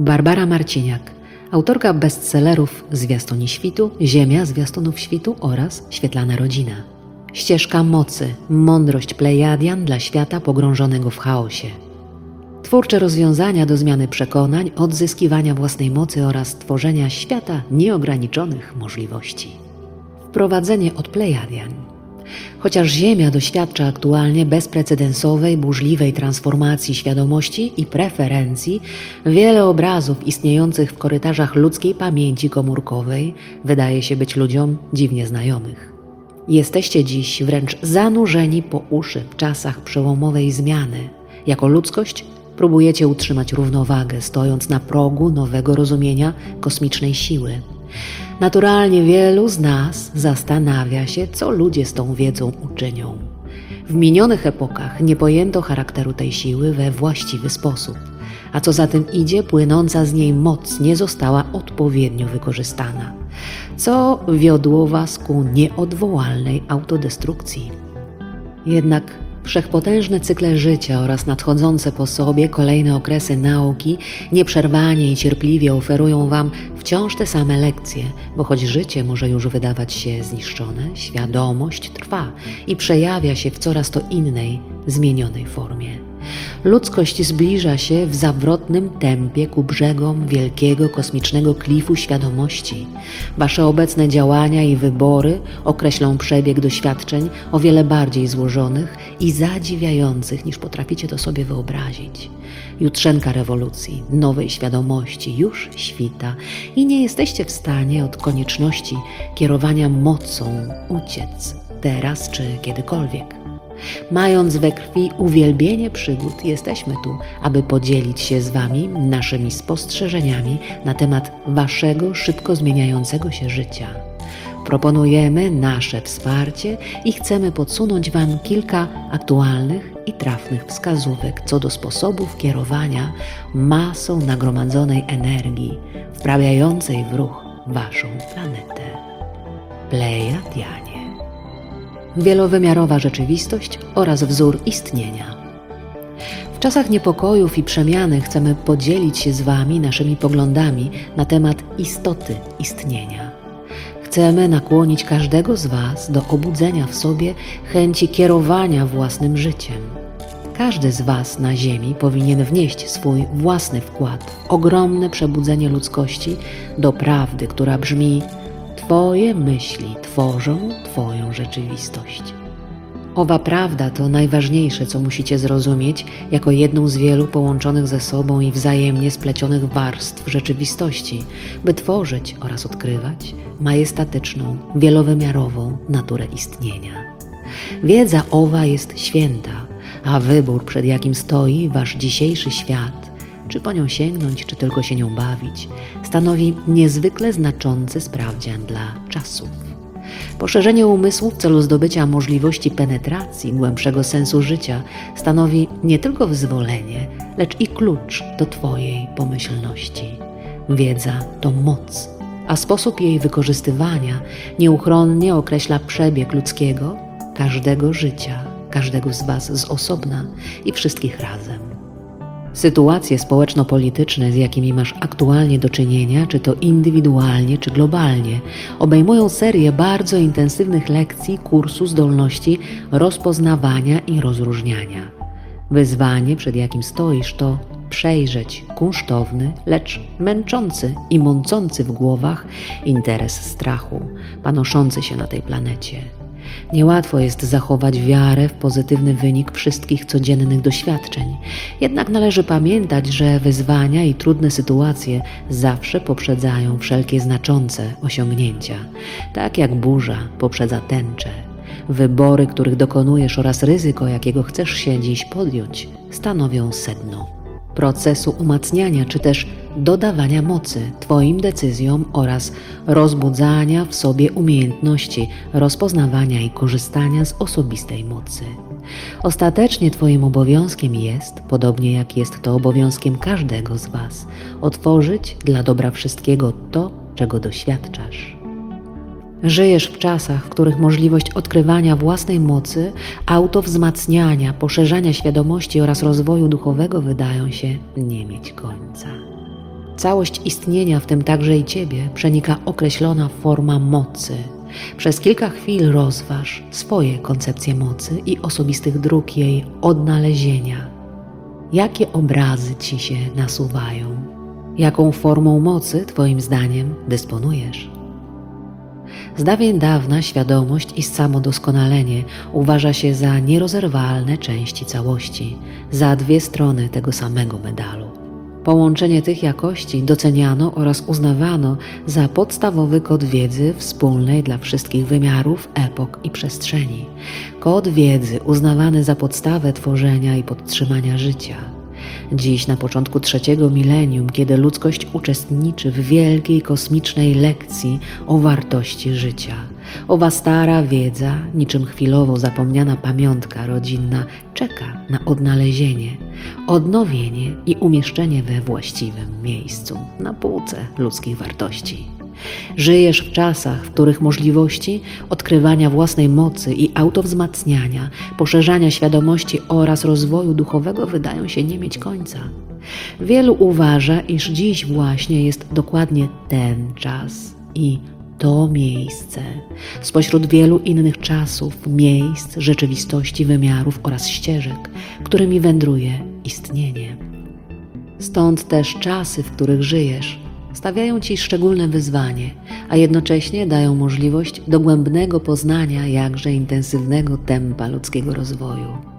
Barbara Marciniak, autorka bestsellerów Zwiastuni Świtu, Ziemia Zwiastunów Świtu oraz Świetlana Rodzina. Ścieżka mocy, mądrość Plejadian dla świata pogrążonego w chaosie. Twórcze rozwiązania do zmiany przekonań, odzyskiwania własnej mocy oraz tworzenia świata nieograniczonych możliwości. Wprowadzenie od Plejadian. Chociaż Ziemia doświadcza aktualnie bezprecedensowej, burzliwej transformacji świadomości i preferencji, wiele obrazów istniejących w korytarzach ludzkiej pamięci komórkowej wydaje się być ludziom dziwnie znajomych. Jesteście dziś wręcz zanurzeni po uszy w czasach przełomowej zmiany. Jako ludzkość próbujecie utrzymać równowagę, stojąc na progu nowego rozumienia kosmicznej siły. Naturalnie wielu z nas zastanawia się, co ludzie z tą wiedzą uczynią. W minionych epokach nie pojęto charakteru tej siły we właściwy sposób, a co za tym idzie, płynąca z niej moc nie została odpowiednio wykorzystana, co wiodło Was ku nieodwołalnej autodestrukcji. Jednak Wszechpotężne cykle życia oraz nadchodzące po sobie kolejne okresy nauki nieprzerwanie i cierpliwie oferują Wam wciąż te same lekcje, bo choć życie może już wydawać się zniszczone, świadomość trwa i przejawia się w coraz to innej, zmienionej formie. Ludzkość zbliża się w zawrotnym tempie ku brzegom wielkiego kosmicznego klifu świadomości. Wasze obecne działania i wybory określą przebieg doświadczeń o wiele bardziej złożonych i zadziwiających niż potraficie to sobie wyobrazić. Jutrzenka rewolucji, nowej świadomości już świta i nie jesteście w stanie od konieczności kierowania mocą uciec teraz czy kiedykolwiek. Mając we krwi uwielbienie przygód, jesteśmy tu, aby podzielić się z Wami naszymi spostrzeżeniami na temat Waszego szybko zmieniającego się życia. Proponujemy nasze wsparcie i chcemy podsunąć Wam kilka aktualnych i trafnych wskazówek co do sposobów kierowania masą nagromadzonej energii, wprawiającej w ruch Waszą planetę. Plejadianie wielowymiarowa rzeczywistość oraz wzór istnienia. W czasach niepokojów i przemiany chcemy podzielić się z Wami naszymi poglądami na temat istoty istnienia. Chcemy nakłonić każdego z Was do obudzenia w sobie chęci kierowania własnym życiem. Każdy z Was na Ziemi powinien wnieść swój własny wkład w ogromne przebudzenie ludzkości do prawdy, która brzmi: Twoje myśli tworzą Twoją rzeczywistość. Owa prawda to najważniejsze, co musicie zrozumieć jako jedną z wielu połączonych ze sobą i wzajemnie splecionych warstw rzeczywistości, by tworzyć oraz odkrywać majestatyczną, wielowymiarową naturę istnienia. Wiedza owa jest święta, a wybór, przed jakim stoi wasz dzisiejszy świat, czy po nią sięgnąć, czy tylko się nią bawić, stanowi niezwykle znaczący sprawdzian dla czasów. Poszerzenie umysłu w celu zdobycia możliwości penetracji głębszego sensu życia stanowi nie tylko wyzwolenie, lecz i klucz do Twojej pomyślności. Wiedza to moc, a sposób jej wykorzystywania nieuchronnie określa przebieg ludzkiego, każdego życia, każdego z Was z osobna i wszystkich razem. Sytuacje społeczno-polityczne, z jakimi masz aktualnie do czynienia, czy to indywidualnie, czy globalnie, obejmują serię bardzo intensywnych lekcji kursu zdolności rozpoznawania i rozróżniania. Wyzwanie, przed jakim stoisz, to przejrzeć kunsztowny, lecz męczący i mącący w głowach interes strachu, panoszący się na tej planecie Niełatwo jest zachować wiarę w pozytywny wynik wszystkich codziennych doświadczeń. Jednak należy pamiętać, że wyzwania i trudne sytuacje zawsze poprzedzają wszelkie znaczące osiągnięcia, tak jak burza poprzedza tęczę. Wybory, których dokonujesz oraz ryzyko, jakiego chcesz się dziś podjąć, stanowią sedno procesu umacniania czy też dodawania mocy Twoim decyzjom oraz rozbudzania w sobie umiejętności rozpoznawania i korzystania z osobistej mocy. Ostatecznie Twoim obowiązkiem jest, podobnie jak jest to obowiązkiem każdego z Was, otworzyć dla dobra wszystkiego to, czego doświadczasz. Żyjesz w czasach, w których możliwość odkrywania własnej mocy, autowzmacniania, poszerzania świadomości oraz rozwoju duchowego wydają się nie mieć końca. Całość istnienia, w tym także i Ciebie, przenika określona forma mocy. Przez kilka chwil rozważ swoje koncepcje mocy i osobistych dróg jej odnalezienia. Jakie obrazy Ci się nasuwają? Jaką formą mocy, Twoim zdaniem, dysponujesz? Z dawien dawna świadomość i samodoskonalenie uważa się za nierozerwalne części całości, za dwie strony tego samego medalu. Połączenie tych jakości doceniano oraz uznawano za podstawowy kod wiedzy wspólnej dla wszystkich wymiarów, epok i przestrzeni. Kod wiedzy uznawany za podstawę tworzenia i podtrzymania życia. Dziś, na początku trzeciego milenium, kiedy ludzkość uczestniczy w wielkiej kosmicznej lekcji o wartości życia, owa stara wiedza, niczym chwilowo zapomniana pamiątka rodzinna, czeka na odnalezienie, odnowienie i umieszczenie we właściwym miejscu, na półce ludzkich wartości. Żyjesz w czasach, w których możliwości odkrywania własnej mocy i autowzmacniania, poszerzania świadomości oraz rozwoju duchowego wydają się nie mieć końca. Wielu uważa, iż dziś właśnie jest dokładnie ten czas i to miejsce, spośród wielu innych czasów, miejsc, rzeczywistości, wymiarów oraz ścieżek, którymi wędruje istnienie. Stąd też czasy, w których żyjesz, stawiają Ci szczególne wyzwanie, a jednocześnie dają możliwość dogłębnego poznania jakże intensywnego tempa ludzkiego rozwoju.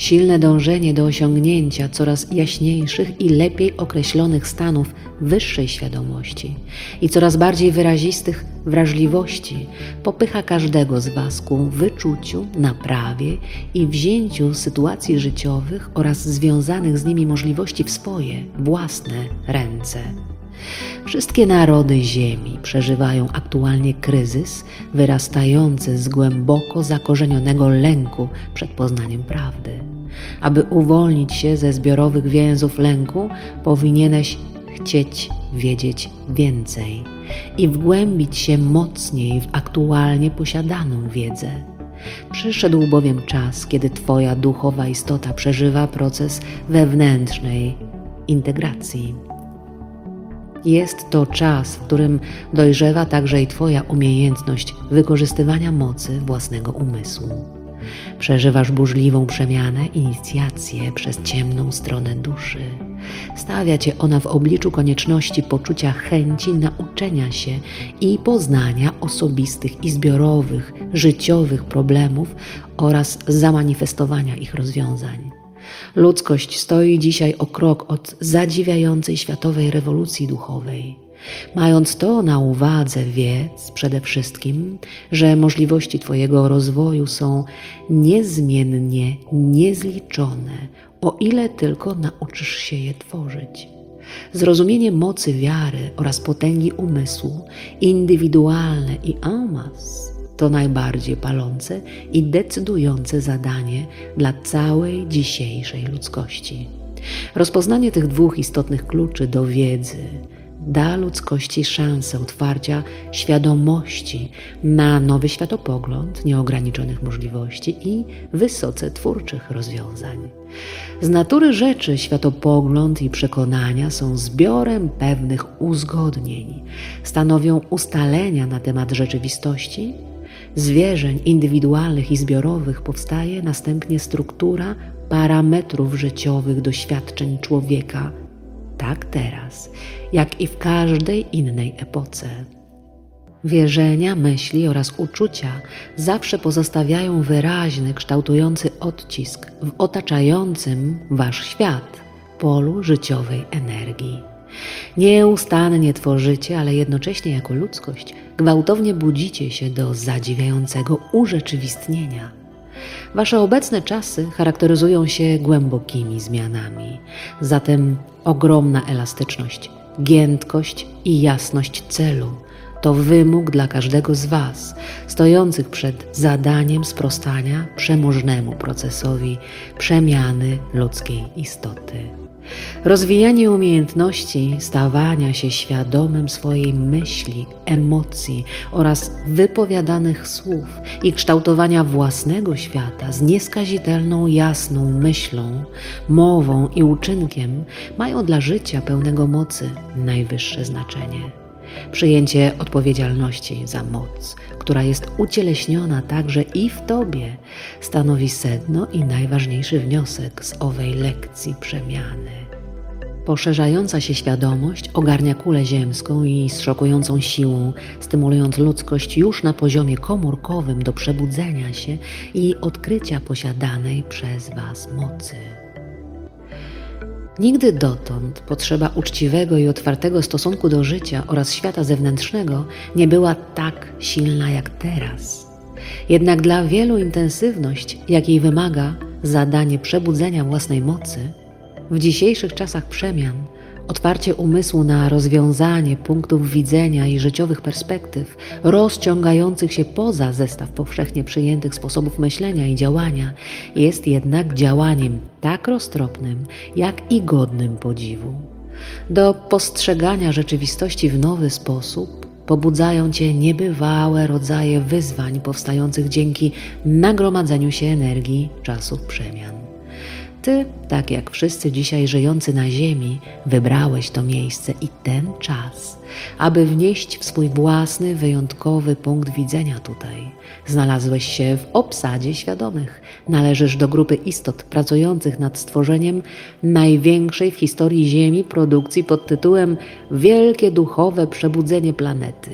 Silne dążenie do osiągnięcia coraz jaśniejszych i lepiej określonych stanów wyższej świadomości i coraz bardziej wyrazistych wrażliwości popycha każdego z Was ku wyczuciu, naprawie i wzięciu sytuacji życiowych oraz związanych z nimi możliwości w swoje, własne ręce. Wszystkie narody Ziemi przeżywają aktualnie kryzys wyrastający z głęboko zakorzenionego lęku przed poznaniem prawdy. Aby uwolnić się ze zbiorowych więzów lęku, powinieneś chcieć wiedzieć więcej i wgłębić się mocniej w aktualnie posiadaną wiedzę. Przyszedł bowiem czas, kiedy Twoja duchowa istota przeżywa proces wewnętrznej integracji. Jest to czas, w którym dojrzewa także i Twoja umiejętność wykorzystywania mocy własnego umysłu. Przeżywasz burzliwą przemianę, inicjację przez ciemną stronę duszy. Stawia cię ona w obliczu konieczności poczucia chęci nauczenia się i poznania osobistych i zbiorowych, życiowych problemów oraz zamanifestowania ich rozwiązań. Ludzkość stoi dzisiaj o krok od zadziwiającej światowej rewolucji duchowej. Mając to na uwadze, wiedz przede wszystkim, że możliwości Twojego rozwoju są niezmiennie niezliczone, o ile tylko nauczysz się je tworzyć. Zrozumienie mocy wiary oraz potęgi umysłu, indywidualne i en masse, to najbardziej palące i decydujące zadanie dla całej dzisiejszej ludzkości. Rozpoznanie tych dwóch istotnych kluczy do wiedzy da ludzkości szansę otwarcia świadomości na nowy światopogląd, nieograniczonych możliwości i wysoce twórczych rozwiązań. Z natury rzeczy światopogląd i przekonania są zbiorem pewnych uzgodnień, stanowią ustalenia na temat rzeczywistości z wierzeń indywidualnych i zbiorowych powstaje następnie struktura parametrów życiowych doświadczeń człowieka, tak teraz, jak i w każdej innej epoce. Wierzenia, myśli oraz uczucia zawsze pozostawiają wyraźny, kształtujący odcisk w otaczającym wasz świat polu życiowej energii. Nieustannie tworzycie, ale jednocześnie jako ludzkość gwałtownie budzicie się do zadziwiającego urzeczywistnienia. Wasze obecne czasy charakteryzują się głębokimi zmianami, zatem ogromna elastyczność, giętkość i jasność celu to wymóg dla każdego z Was, stojących przed zadaniem sprostania przemożnemu procesowi przemiany ludzkiej istoty. Rozwijanie umiejętności stawania się świadomym swojej myśli, emocji oraz wypowiadanych słów i kształtowania własnego świata z nieskazitelną, jasną myślą, mową i uczynkiem mają dla życia pełnego mocy najwyższe znaczenie. Przyjęcie odpowiedzialności za moc, która jest ucieleśniona także i w Tobie, stanowi sedno i najważniejszy wniosek z owej lekcji przemiany. Poszerzająca się świadomość ogarnia kulę ziemską i z szokującą siłą, stymulując ludzkość już na poziomie komórkowym do przebudzenia się i odkrycia posiadanej przez Was mocy. Nigdy dotąd potrzeba uczciwego i otwartego stosunku do życia oraz świata zewnętrznego nie była tak silna jak teraz. Jednak dla wielu intensywność, jakiej wymaga zadanie przebudzenia własnej mocy, w dzisiejszych czasach przemian otwarcie umysłu na rozwiązanie punktów widzenia i życiowych perspektyw, rozciągających się poza zestaw powszechnie przyjętych sposobów myślenia i działania, jest jednak działaniem tak roztropnym, jak i godnym podziwu. Do postrzegania rzeczywistości w nowy sposób pobudzają cię niebywałe rodzaje wyzwań powstających dzięki nagromadzeniu się energii czasów przemian. Ty, tak jak wszyscy dzisiaj żyjący na Ziemi, wybrałeś to miejsce i ten czas, aby wnieść w swój własny, wyjątkowy punkt widzenia tutaj. Znalazłeś się w obsadzie świadomych. Należysz do grupy istot pracujących nad stworzeniem największej w historii Ziemi produkcji pod tytułem Wielkie duchowe przebudzenie planety.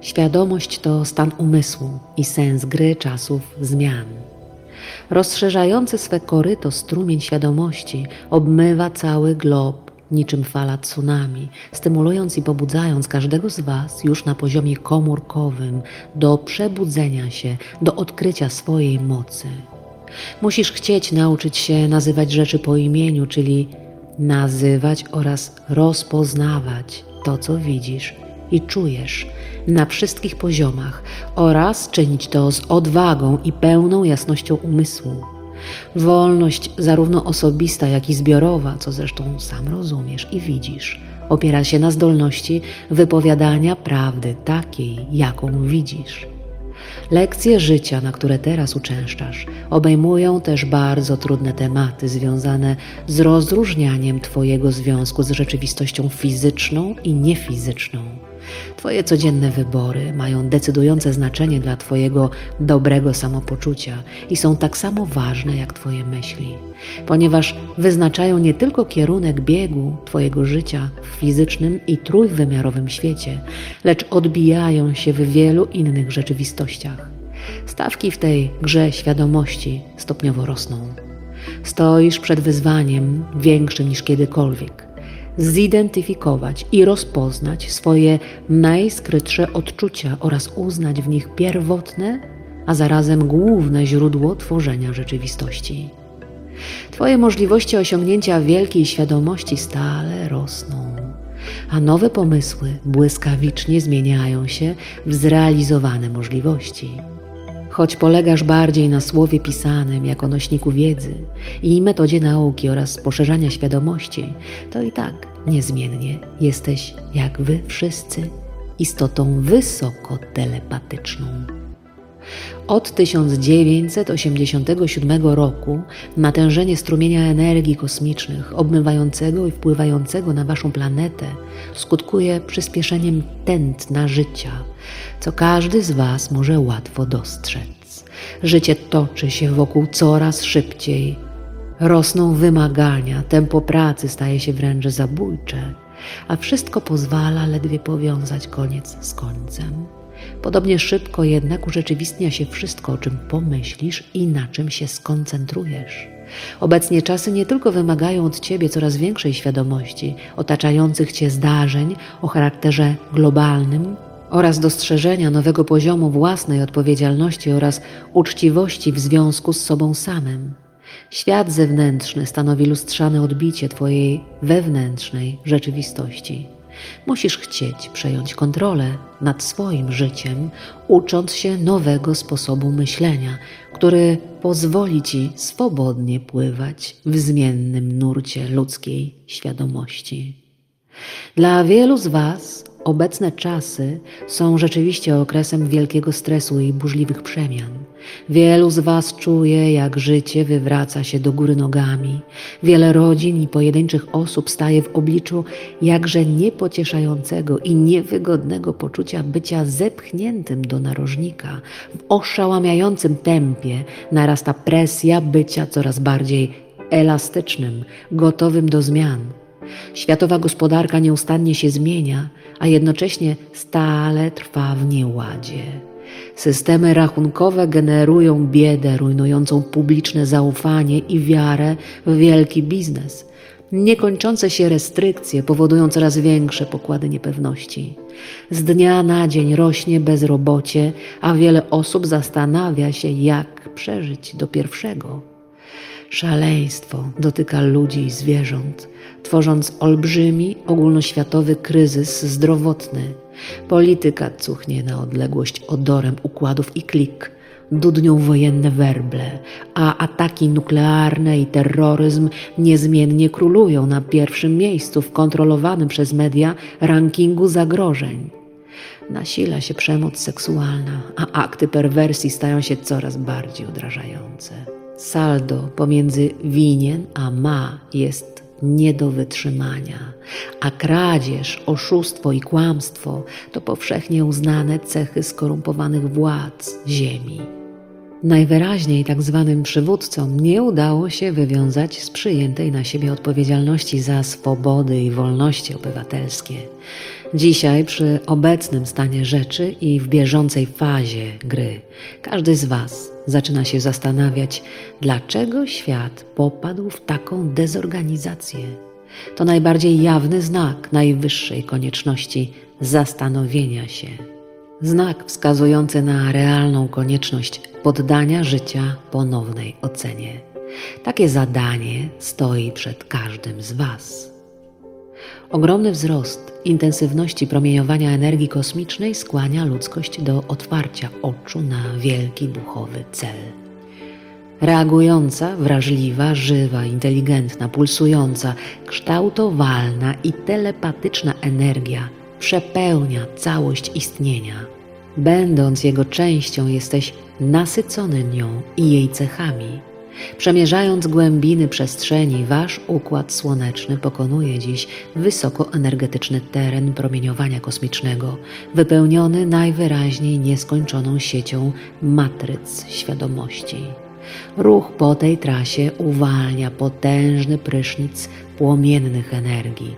Świadomość to stan umysłu i sens gry czasów zmian. Rozszerzający swe koryto strumień świadomości obmywa cały glob niczym fala tsunami, stymulując i pobudzając każdego z Was już na poziomie komórkowym do przebudzenia się, do odkrycia swojej mocy. Musisz chcieć nauczyć się nazywać rzeczy po imieniu, czyli nazywać oraz rozpoznawać to, co widzisz i czujesz na wszystkich poziomach oraz czynić to z odwagą i pełną jasnością umysłu. Wolność, zarówno osobista, jak i zbiorowa, co zresztą sam rozumiesz i widzisz, opiera się na zdolności wypowiadania prawdy takiej, jaką widzisz. Lekcje życia, na które teraz uczęszczasz, obejmują też bardzo trudne tematy związane z rozróżnianiem Twojego związku z rzeczywistością fizyczną i niefizyczną Twoje codzienne wybory mają decydujące znaczenie dla Twojego dobrego samopoczucia i są tak samo ważne jak Twoje myśli, ponieważ wyznaczają nie tylko kierunek biegu Twojego życia w fizycznym i trójwymiarowym świecie, lecz odbijają się w wielu innych rzeczywistościach. Stawki w tej grze świadomości stopniowo rosną. Stoisz przed wyzwaniem większym niż kiedykolwiek zidentyfikować i rozpoznać swoje najskrytsze odczucia oraz uznać w nich pierwotne, a zarazem główne źródło tworzenia rzeczywistości. Twoje możliwości osiągnięcia wielkiej świadomości stale rosną, a nowe pomysły błyskawicznie zmieniają się w zrealizowane możliwości. Choć polegasz bardziej na słowie pisanym jako nośniku wiedzy i metodzie nauki oraz poszerzania świadomości, to i tak niezmiennie jesteś, jak wy wszyscy, istotą wysoko telepatyczną. Od 1987 roku natężenie strumienia energii kosmicznych obmywającego i wpływającego na Waszą planetę skutkuje przyspieszeniem tętna życia, co każdy z Was może łatwo dostrzec. Życie toczy się wokół coraz szybciej. Rosną wymagania, tempo pracy staje się wręcz zabójcze, a wszystko pozwala ledwie powiązać koniec z końcem. Podobnie szybko jednak urzeczywistnia się wszystko, o czym pomyślisz i na czym się skoncentrujesz. Obecnie czasy nie tylko wymagają od ciebie coraz większej świadomości otaczających cię zdarzeń o charakterze globalnym oraz dostrzeżenia nowego poziomu własnej odpowiedzialności oraz uczciwości w związku z sobą samym. Świat zewnętrzny stanowi lustrzane odbicie Twojej wewnętrznej rzeczywistości. Musisz chcieć przejąć kontrolę nad swoim życiem, ucząc się nowego sposobu myślenia, który pozwoli ci swobodnie pływać w zmiennym nurcie ludzkiej świadomości. Dla wielu z Was obecne czasy są rzeczywiście okresem wielkiego stresu i burzliwych przemian. Wielu z Was czuje, jak życie wywraca się do góry nogami. Wiele rodzin i pojedynczych osób staje w obliczu jakże niepocieszającego i niewygodnego poczucia bycia zepchniętym do narożnika. W oszałamiającym tempie narasta presja bycia coraz bardziej elastycznym, gotowym do zmian. Światowa gospodarka nieustannie się zmienia, a jednocześnie stale trwa w nieładzie. Systemy rachunkowe generują biedę rujnującą publiczne zaufanie i wiarę w wielki biznes. Niekończące się restrykcje powodują coraz większe pokłady niepewności. Z dnia na dzień rośnie bezrobocie, a wiele osób zastanawia się, jak przeżyć do pierwszego. Szaleństwo dotyka ludzi i zwierząt, tworząc olbrzymi, ogólnoświatowy kryzys zdrowotny. Polityka cuchnie na odległość odorem układów i klik, dudnią wojenne werble, a ataki nuklearne i terroryzm niezmiennie królują na pierwszym miejscu w kontrolowanym przez media rankingu zagrożeń. Nasila się przemoc seksualna, a akty perwersji stają się coraz bardziej odrażające. Saldo pomiędzy winien a ma jest nie do wytrzymania, a kradzież, oszustwo i kłamstwo to powszechnie uznane cechy skorumpowanych władz ziemi. Najwyraźniej tak zwanym przywódcom nie udało się wywiązać z przyjętej na siebie odpowiedzialności za swobody i wolności obywatelskie. Dzisiaj, przy obecnym stanie rzeczy i w bieżącej fazie gry, każdy z Was zaczyna się zastanawiać, dlaczego świat popadł w taką dezorganizację. To najbardziej jawny znak najwyższej konieczności zastanowienia się. Znak wskazujący na realną konieczność poddania życia ponownej ocenie. Takie zadanie stoi przed każdym z Was. Ogromny wzrost intensywności promieniowania energii kosmicznej skłania ludzkość do otwarcia oczu na wielki duchowy cel. Reagująca, wrażliwa, żywa, inteligentna, pulsująca, kształtowalna i telepatyczna energia przepełnia całość istnienia. Będąc jego częścią, jesteś nasycony nią i jej cechami Przemierzając głębiny przestrzeni, wasz układ słoneczny pokonuje dziś wysokoenergetyczny teren promieniowania kosmicznego, wypełniony najwyraźniej nieskończoną siecią matryc świadomości. Ruch po tej trasie uwalnia potężny prysznic płomiennych energii,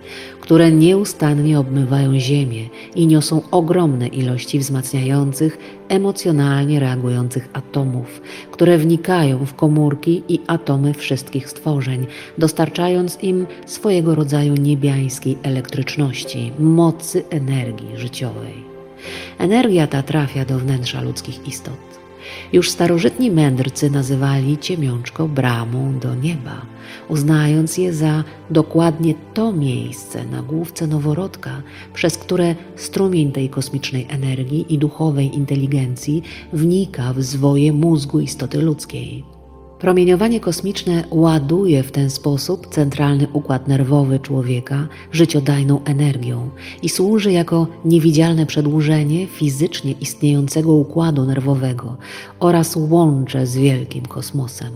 które nieustannie obmywają Ziemię i niosą ogromne ilości wzmacniających, emocjonalnie reagujących atomów, które wnikają w komórki i atomy wszystkich stworzeń, dostarczając im swojego rodzaju niebiańskiej elektryczności, mocy energii życiowej. Energia ta trafia do wnętrza ludzkich istot już starożytni mędrcy nazywali ciemiączko bramą do nieba, uznając je za dokładnie to miejsce na główce noworodka, przez które strumień tej kosmicznej energii i duchowej inteligencji wnika w zwoje mózgu istoty ludzkiej. Promieniowanie kosmiczne ładuje w ten sposób centralny układ nerwowy człowieka życiodajną energią i służy jako niewidzialne przedłużenie fizycznie istniejącego układu nerwowego oraz łącze z wielkim kosmosem.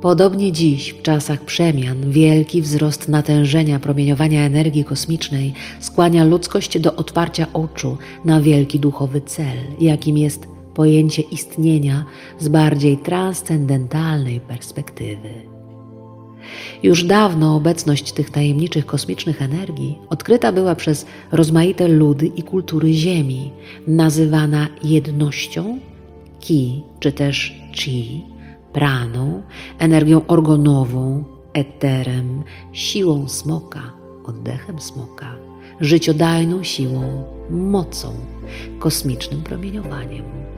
Podobnie dziś, w czasach przemian, wielki wzrost natężenia promieniowania energii kosmicznej skłania ludzkość do otwarcia oczu na wielki duchowy cel, jakim jest pojęcie istnienia z bardziej transcendentalnej perspektywy. Już dawno obecność tych tajemniczych kosmicznych energii odkryta była przez rozmaite ludy i kultury Ziemi, nazywana jednością, ki czy też chi, praną, energią organową, eterem, siłą smoka, oddechem smoka, życiodajną siłą, mocą, kosmicznym promieniowaniem.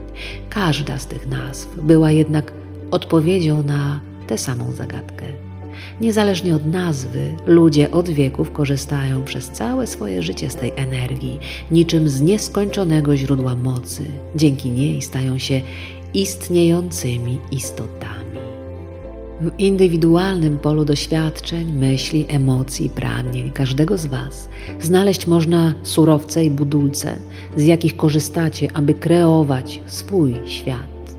Każda z tych nazw była jednak odpowiedzią na tę samą zagadkę. Niezależnie od nazwy, ludzie od wieków korzystają przez całe swoje życie z tej energii, niczym z nieskończonego źródła mocy. Dzięki niej stają się istniejącymi istotami. W indywidualnym polu doświadczeń, myśli, emocji, pragnień każdego z Was znaleźć można surowce i budulce, z jakich korzystacie, aby kreować swój świat.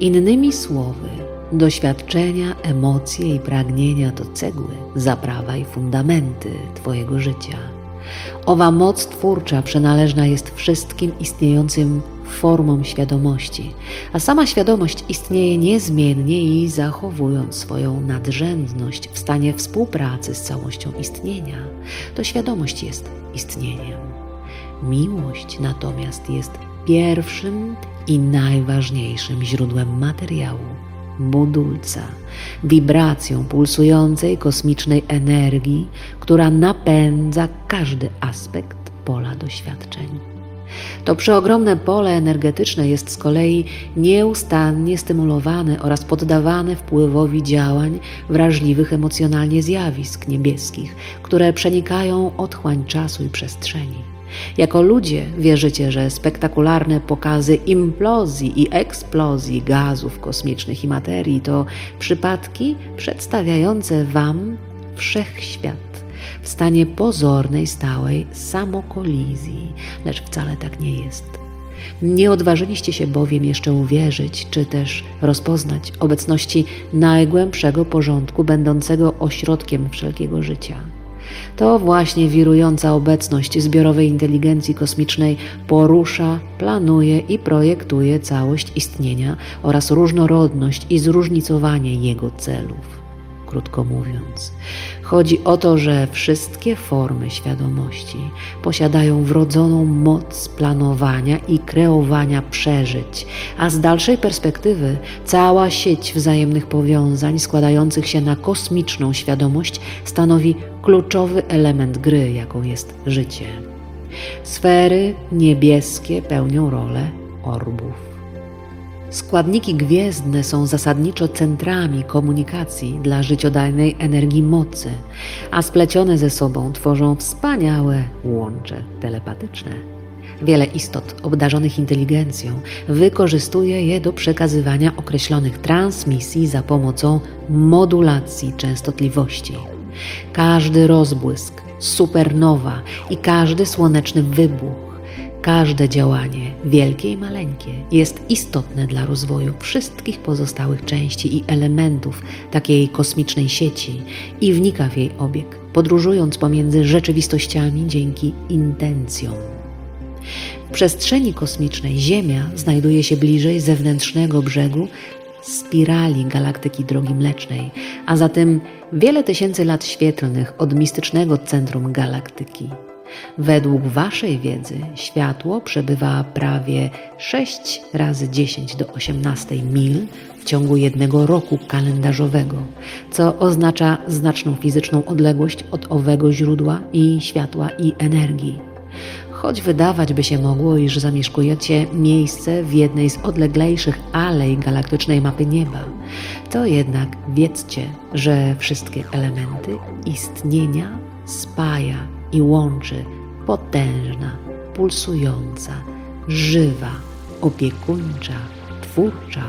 Innymi słowy, doświadczenia, emocje i pragnienia to cegły, zaprawa i fundamenty Twojego życia. Owa moc twórcza przynależna jest wszystkim istniejącym formą świadomości, a sama świadomość istnieje niezmiennie i zachowując swoją nadrzędność w stanie współpracy z całością istnienia, to świadomość jest istnieniem. Miłość natomiast jest pierwszym i najważniejszym źródłem materiału, budulca, wibracją pulsującej kosmicznej energii, która napędza każdy aspekt pola doświadczeń. To przeogromne pole energetyczne jest z kolei nieustannie stymulowane oraz poddawane wpływowi działań wrażliwych emocjonalnie zjawisk niebieskich, które przenikają otchłań czasu i przestrzeni. Jako ludzie wierzycie, że spektakularne pokazy implozji i eksplozji gazów kosmicznych i materii to przypadki przedstawiające Wam wszechświat w stanie pozornej, stałej samokolizji, lecz wcale tak nie jest. Nie odważyliście się bowiem jeszcze uwierzyć, czy też rozpoznać obecności najgłębszego porządku, będącego ośrodkiem wszelkiego życia. To właśnie wirująca obecność zbiorowej inteligencji kosmicznej porusza, planuje i projektuje całość istnienia oraz różnorodność i zróżnicowanie jego celów. Krótko mówiąc, chodzi o to, że wszystkie formy świadomości posiadają wrodzoną moc planowania i kreowania przeżyć, a z dalszej perspektywy cała sieć wzajemnych powiązań składających się na kosmiczną świadomość stanowi kluczowy element gry, jaką jest życie. Sfery niebieskie pełnią rolę orbów. Składniki gwiezdne są zasadniczo centrami komunikacji dla życiodajnej energii mocy, a splecione ze sobą tworzą wspaniałe łącze telepatyczne. Wiele istot obdarzonych inteligencją wykorzystuje je do przekazywania określonych transmisji za pomocą modulacji częstotliwości. Każdy rozbłysk, supernowa i każdy słoneczny wybuch Każde działanie, wielkie i maleńkie, jest istotne dla rozwoju wszystkich pozostałych części i elementów takiej kosmicznej sieci i wnika w jej obieg, podróżując pomiędzy rzeczywistościami dzięki intencjom. W przestrzeni kosmicznej Ziemia znajduje się bliżej zewnętrznego brzegu spirali galaktyki Drogi Mlecznej, a zatem wiele tysięcy lat świetlnych od mistycznego centrum galaktyki. Według Waszej wiedzy światło przebywa prawie 6 razy 10 do 18 mil w ciągu jednego roku kalendarzowego, co oznacza znaczną fizyczną odległość od owego źródła i światła i energii. Choć wydawać by się mogło, iż zamieszkujecie miejsce w jednej z odleglejszych alej galaktycznej mapy nieba, to jednak wiedzcie, że wszystkie elementy istnienia spaja i łączy potężna, pulsująca, żywa, opiekuńcza, twórcza,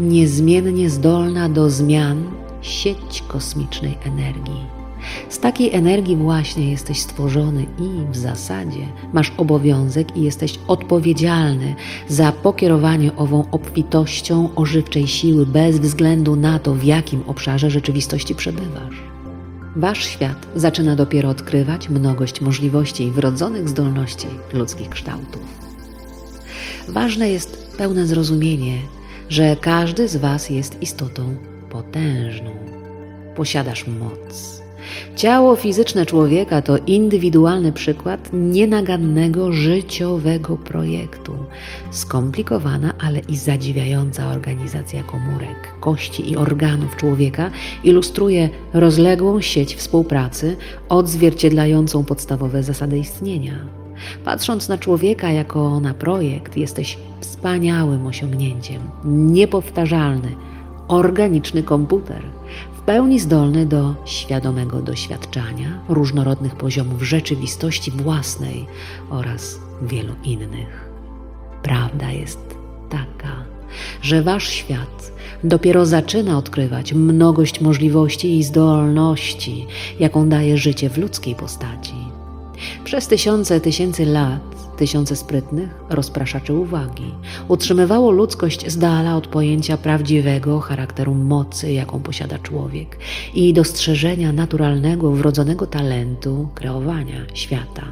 niezmiennie zdolna do zmian sieć kosmicznej energii. Z takiej energii właśnie jesteś stworzony i w zasadzie masz obowiązek i jesteś odpowiedzialny za pokierowanie ową obfitością ożywczej siły bez względu na to, w jakim obszarze rzeczywistości przebywasz. Wasz świat zaczyna dopiero odkrywać mnogość możliwości i wrodzonych zdolności ludzkich kształtów. Ważne jest pełne zrozumienie, że każdy z Was jest istotą potężną. Posiadasz moc Ciało fizyczne człowieka to indywidualny przykład nienagannego życiowego projektu. Skomplikowana, ale i zadziwiająca organizacja komórek, kości i organów człowieka ilustruje rozległą sieć współpracy odzwierciedlającą podstawowe zasady istnienia. Patrząc na człowieka jako na projekt, jesteś wspaniałym osiągnięciem, niepowtarzalny, organiczny komputer, pełni zdolny do świadomego doświadczania różnorodnych poziomów rzeczywistości własnej oraz wielu innych. Prawda jest taka, że wasz świat dopiero zaczyna odkrywać mnogość możliwości i zdolności, jaką daje życie w ludzkiej postaci. Przez tysiące tysięcy lat tysiące sprytnych rozpraszaczy uwagi utrzymywało ludzkość z dala od pojęcia prawdziwego charakteru mocy, jaką posiada człowiek i dostrzeżenia naturalnego, wrodzonego talentu kreowania świata.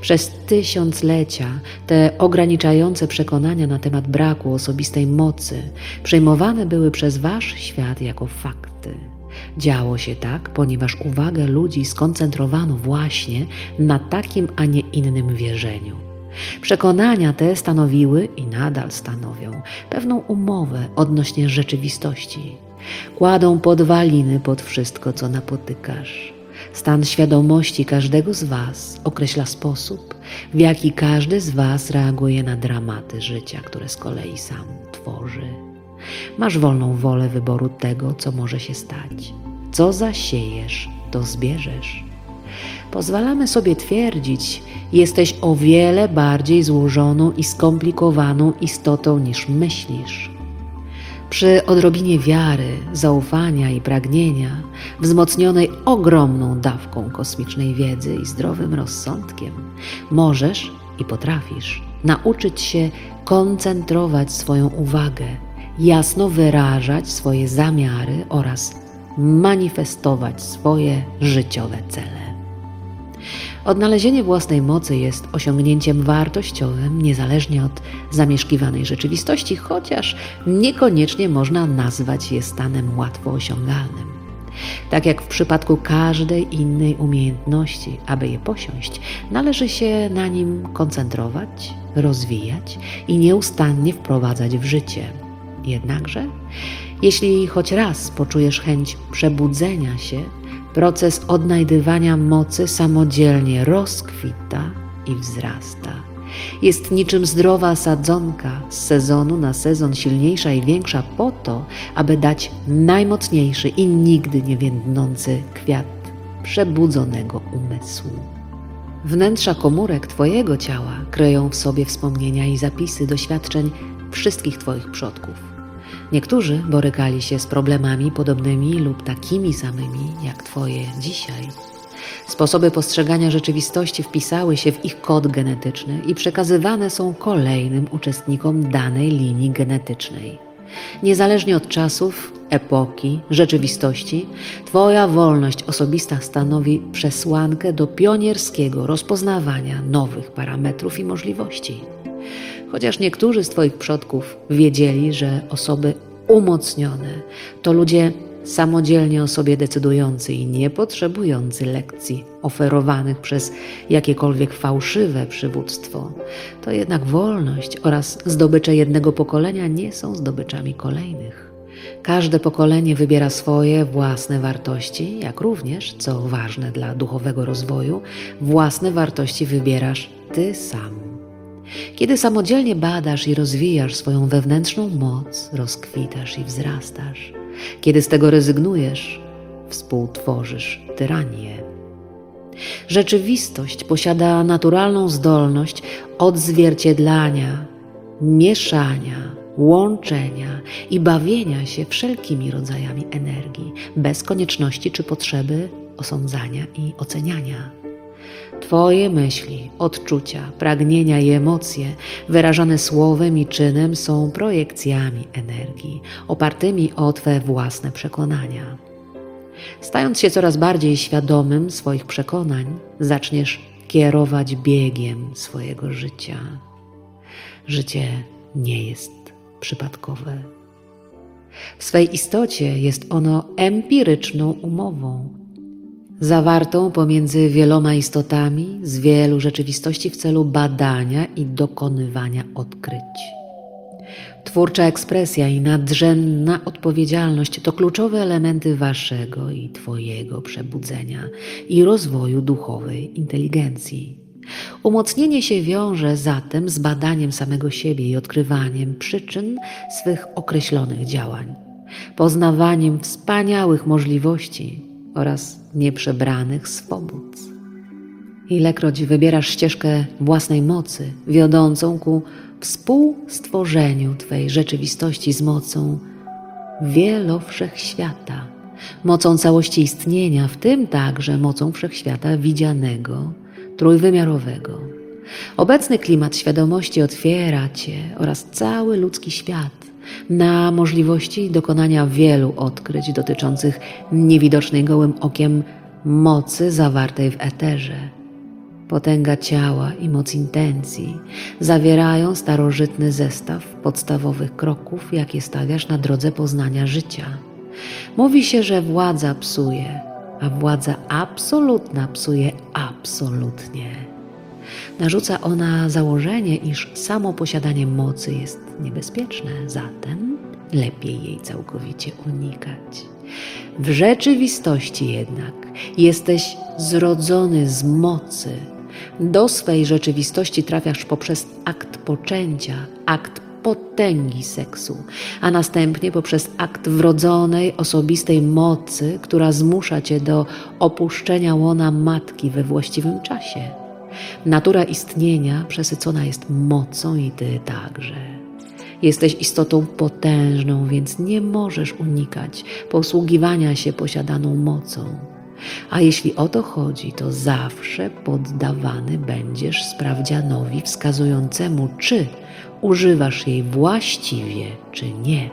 Przez tysiąclecia te ograniczające przekonania na temat braku osobistej mocy przejmowane były przez Wasz świat jako fakty. Działo się tak, ponieważ uwagę ludzi skoncentrowano właśnie na takim, a nie innym wierzeniu. Przekonania te stanowiły i nadal stanowią pewną umowę odnośnie rzeczywistości. Kładą podwaliny pod wszystko, co napotykasz. Stan świadomości każdego z Was określa sposób, w jaki każdy z Was reaguje na dramaty życia, które z kolei sam tworzy. Masz wolną wolę wyboru tego, co może się stać. Co zasiejesz, to zbierzesz. Pozwalamy sobie twierdzić, jesteś o wiele bardziej złożoną i skomplikowaną istotą niż myślisz. Przy odrobinie wiary, zaufania i pragnienia, wzmocnionej ogromną dawką kosmicznej wiedzy i zdrowym rozsądkiem, możesz i potrafisz nauczyć się koncentrować swoją uwagę, jasno wyrażać swoje zamiary oraz manifestować swoje życiowe cele. Odnalezienie własnej mocy jest osiągnięciem wartościowym, niezależnie od zamieszkiwanej rzeczywistości, chociaż niekoniecznie można nazwać je stanem łatwo osiągalnym. Tak jak w przypadku każdej innej umiejętności, aby je posiąść, należy się na nim koncentrować, rozwijać i nieustannie wprowadzać w życie. Jednakże, jeśli choć raz poczujesz chęć przebudzenia się, proces odnajdywania mocy samodzielnie rozkwita i wzrasta. Jest niczym zdrowa sadzonka z sezonu na sezon silniejsza i większa po to, aby dać najmocniejszy i nigdy nie więdnący kwiat przebudzonego umysłu. Wnętrza komórek Twojego ciała kryją w sobie wspomnienia i zapisy doświadczeń wszystkich Twoich przodków. Niektórzy borykali się z problemami podobnymi lub takimi samymi jak Twoje dzisiaj. Sposoby postrzegania rzeczywistości wpisały się w ich kod genetyczny i przekazywane są kolejnym uczestnikom danej linii genetycznej. Niezależnie od czasów, epoki, rzeczywistości, Twoja wolność osobista stanowi przesłankę do pionierskiego rozpoznawania nowych parametrów i możliwości chociaż niektórzy z Twoich przodków wiedzieli, że osoby umocnione to ludzie samodzielnie o sobie decydujący i nie potrzebujący lekcji oferowanych przez jakiekolwiek fałszywe przywództwo, to jednak wolność oraz zdobycze jednego pokolenia nie są zdobyczami kolejnych. Każde pokolenie wybiera swoje własne wartości, jak również, co ważne dla duchowego rozwoju, własne wartości wybierasz Ty sam. Kiedy samodzielnie badasz i rozwijasz swoją wewnętrzną moc, rozkwitasz i wzrastasz. Kiedy z tego rezygnujesz, współtworzysz tyranię. Rzeczywistość posiada naturalną zdolność odzwierciedlania, mieszania, łączenia i bawienia się wszelkimi rodzajami energii, bez konieczności czy potrzeby osądzania i oceniania. Twoje myśli, odczucia, pragnienia i emocje, wyrażane słowem i czynem, są projekcjami energii, opartymi o Twe własne przekonania. Stając się coraz bardziej świadomym swoich przekonań, zaczniesz kierować biegiem swojego życia. Życie nie jest przypadkowe. W swej istocie jest ono empiryczną umową, zawartą pomiędzy wieloma istotami z wielu rzeczywistości w celu badania i dokonywania odkryć. Twórcza ekspresja i nadrzędna odpowiedzialność to kluczowe elementy Waszego i Twojego przebudzenia i rozwoju duchowej inteligencji. Umocnienie się wiąże zatem z badaniem samego siebie i odkrywaniem przyczyn swych określonych działań. poznawaniem wspaniałych możliwości oraz nieprzebranych swobód. Ilekroć wybierasz ścieżkę własnej mocy, wiodącą ku współstworzeniu Twej rzeczywistości z mocą wielowszechświata, mocą całości istnienia, w tym także mocą wszechświata widzianego, trójwymiarowego. Obecny klimat świadomości otwiera Cię oraz cały ludzki świat na możliwości dokonania wielu odkryć dotyczących niewidocznej gołym okiem mocy zawartej w eterze. Potęga ciała i moc intencji zawierają starożytny zestaw podstawowych kroków, jakie stawiasz na drodze poznania życia. Mówi się, że władza psuje, a władza absolutna psuje absolutnie. Narzuca ona założenie, iż samo posiadanie mocy jest niebezpieczne, zatem lepiej jej całkowicie unikać. W rzeczywistości jednak jesteś zrodzony z mocy. Do swej rzeczywistości trafiasz poprzez akt poczęcia, akt potęgi seksu, a następnie poprzez akt wrodzonej, osobistej mocy, która zmusza cię do opuszczenia łona matki we właściwym czasie. Natura istnienia przesycona jest mocą i ty także. Jesteś istotą potężną, więc nie możesz unikać posługiwania się posiadaną mocą. A jeśli o to chodzi, to zawsze poddawany będziesz sprawdzianowi wskazującemu, czy używasz jej właściwie, czy nie.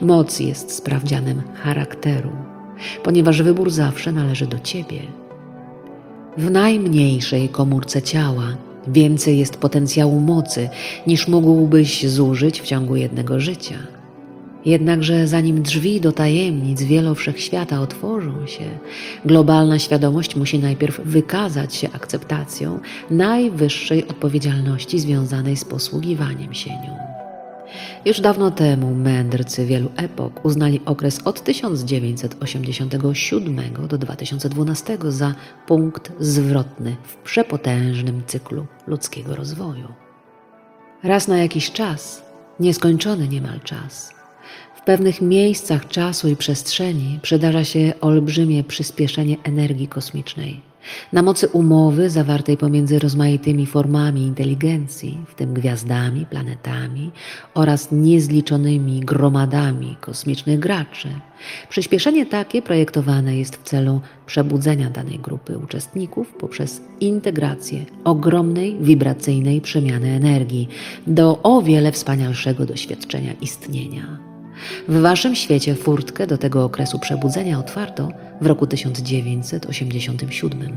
Moc jest sprawdzianem charakteru, ponieważ wybór zawsze należy do ciebie. W najmniejszej komórce ciała więcej jest potencjału mocy, niż mógłbyś zużyć w ciągu jednego życia. Jednakże zanim drzwi do tajemnic wielowszechświata otworzą się, globalna świadomość musi najpierw wykazać się akceptacją najwyższej odpowiedzialności związanej z posługiwaniem się nią. Już dawno temu mędrcy wielu epok uznali okres od 1987 do 2012 za punkt zwrotny w przepotężnym cyklu ludzkiego rozwoju. Raz na jakiś czas, nieskończony niemal czas, w pewnych miejscach czasu i przestrzeni przydarza się olbrzymie przyspieszenie energii kosmicznej. Na mocy umowy zawartej pomiędzy rozmaitymi formami inteligencji, w tym gwiazdami, planetami oraz niezliczonymi gromadami kosmicznych graczy, przyspieszenie takie projektowane jest w celu przebudzenia danej grupy uczestników poprzez integrację ogromnej wibracyjnej przemiany energii do o wiele wspanialszego doświadczenia istnienia. W waszym świecie furtkę do tego okresu przebudzenia otwarto w roku 1987,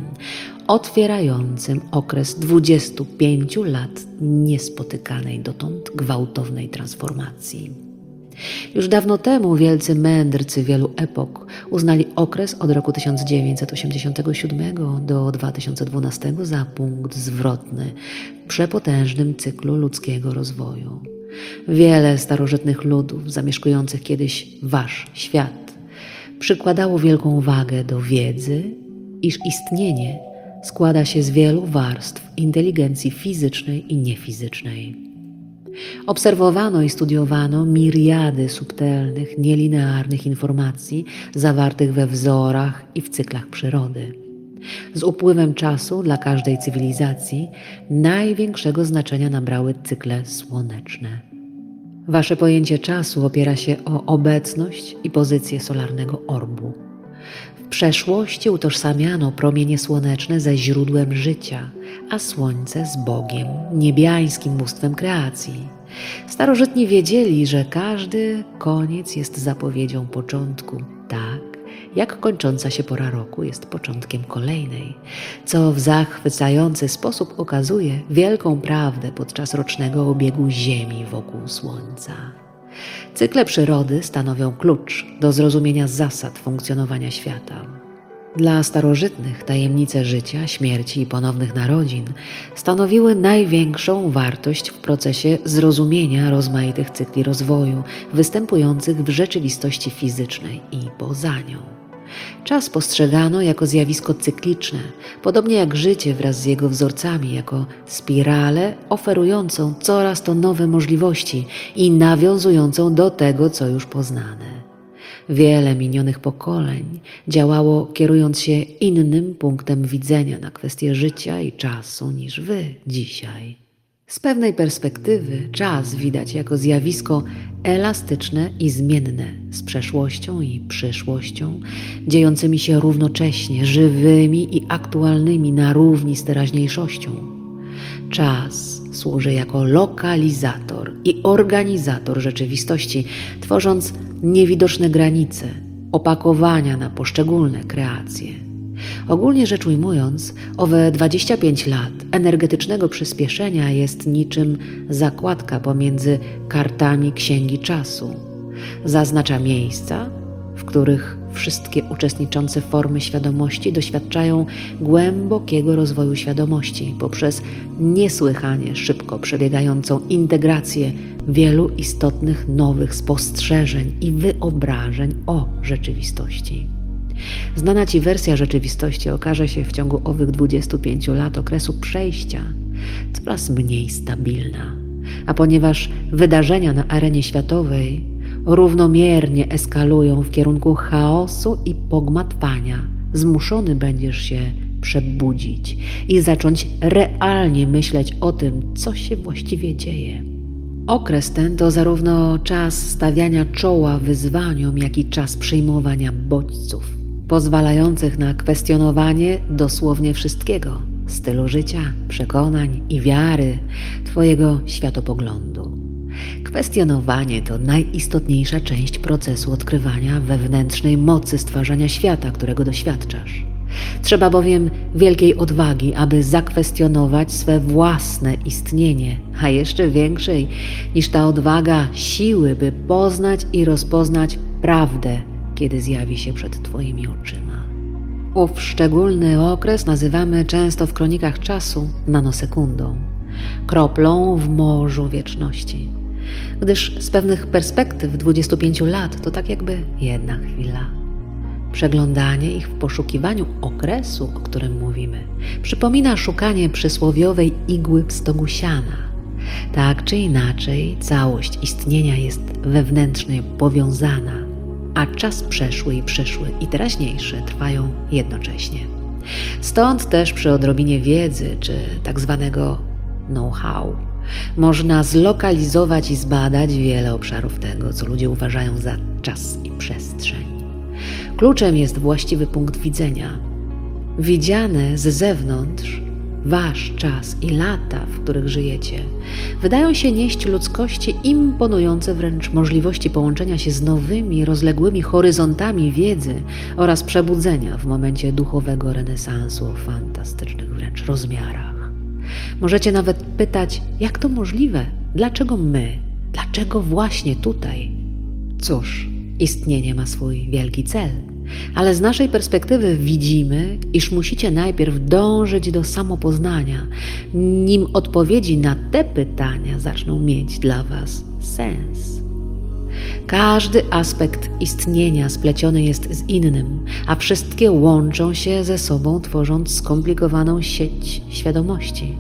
otwierającym okres 25 lat niespotykanej dotąd gwałtownej transformacji. Już dawno temu wielcy mędrcy wielu epok uznali okres od roku 1987 do 2012 za punkt zwrotny w przepotężnym cyklu ludzkiego rozwoju. Wiele starożytnych ludów zamieszkujących kiedyś wasz świat przykładało wielką wagę do wiedzy, iż istnienie składa się z wielu warstw inteligencji fizycznej i niefizycznej. Obserwowano i studiowano miriady subtelnych, nielinearnych informacji zawartych we wzorach i w cyklach przyrody. Z upływem czasu dla każdej cywilizacji największego znaczenia nabrały cykle słoneczne. Wasze pojęcie czasu opiera się o obecność i pozycję solarnego orbu. W przeszłości utożsamiano promienie słoneczne ze źródłem życia, a słońce z Bogiem, niebiańskim bóstwem kreacji. Starożytni wiedzieli, że każdy koniec jest zapowiedzią początku, tak jak kończąca się pora roku jest początkiem kolejnej, co w zachwycający sposób okazuje wielką prawdę podczas rocznego obiegu Ziemi wokół Słońca. Cykle przyrody stanowią klucz do zrozumienia zasad funkcjonowania świata. Dla starożytnych tajemnice życia, śmierci i ponownych narodzin stanowiły największą wartość w procesie zrozumienia rozmaitych cykli rozwoju występujących w rzeczywistości fizycznej i poza nią. Czas postrzegano jako zjawisko cykliczne, podobnie jak życie wraz z jego wzorcami, jako spiralę oferującą coraz to nowe możliwości i nawiązującą do tego, co już poznane. Wiele minionych pokoleń działało kierując się innym punktem widzenia na kwestie życia i czasu niż wy dzisiaj. Z pewnej perspektywy czas widać jako zjawisko elastyczne i zmienne, z przeszłością i przyszłością, dziejącymi się równocześnie, żywymi i aktualnymi na równi z teraźniejszością. Czas służy jako lokalizator i organizator rzeczywistości, tworząc niewidoczne granice, opakowania na poszczególne kreacje. Ogólnie rzecz ujmując, owe 25 lat energetycznego przyspieszenia jest niczym zakładka pomiędzy kartami księgi czasu. Zaznacza miejsca, w których wszystkie uczestniczące formy świadomości doświadczają głębokiego rozwoju świadomości poprzez niesłychanie szybko przebiegającą integrację wielu istotnych nowych spostrzeżeń i wyobrażeń o rzeczywistości. Znana Ci wersja rzeczywistości okaże się w ciągu owych 25 lat okresu przejścia coraz mniej stabilna. A ponieważ wydarzenia na arenie światowej równomiernie eskalują w kierunku chaosu i pogmatwania, zmuszony będziesz się przebudzić i zacząć realnie myśleć o tym, co się właściwie dzieje. Okres ten to zarówno czas stawiania czoła wyzwaniom, jak i czas przyjmowania bodźców pozwalających na kwestionowanie dosłownie wszystkiego stylu życia, przekonań i wiary Twojego światopoglądu. Kwestionowanie to najistotniejsza część procesu odkrywania wewnętrznej mocy stwarzania świata, którego doświadczasz. Trzeba bowiem wielkiej odwagi, aby zakwestionować swe własne istnienie, a jeszcze większej niż ta odwaga siły, by poznać i rozpoznać prawdę kiedy zjawi się przed Twoimi oczyma. Ów szczególny okres nazywamy często w kronikach czasu nanosekundą, kroplą w morzu wieczności, gdyż z pewnych perspektyw 25 lat to tak jakby jedna chwila. Przeglądanie ich w poszukiwaniu okresu, o którym mówimy, przypomina szukanie przysłowiowej igły w stogu siana. Tak czy inaczej, całość istnienia jest wewnętrznie powiązana a czas przeszły i przyszły i teraźniejszy trwają jednocześnie. Stąd też przy odrobinie wiedzy czy tak zwanego know-how można zlokalizować i zbadać wiele obszarów tego, co ludzie uważają za czas i przestrzeń. Kluczem jest właściwy punkt widzenia. Widziane z zewnątrz Wasz czas i lata, w których żyjecie, wydają się nieść ludzkości imponujące wręcz możliwości połączenia się z nowymi, rozległymi horyzontami wiedzy oraz przebudzenia w momencie duchowego renesansu o fantastycznych wręcz rozmiarach. Możecie nawet pytać, jak to możliwe? Dlaczego my? Dlaczego właśnie tutaj? Cóż, istnienie ma swój wielki cel ale z naszej perspektywy widzimy, iż musicie najpierw dążyć do samopoznania, nim odpowiedzi na te pytania zaczną mieć dla Was sens. Każdy aspekt istnienia spleciony jest z innym, a wszystkie łączą się ze sobą, tworząc skomplikowaną sieć świadomości.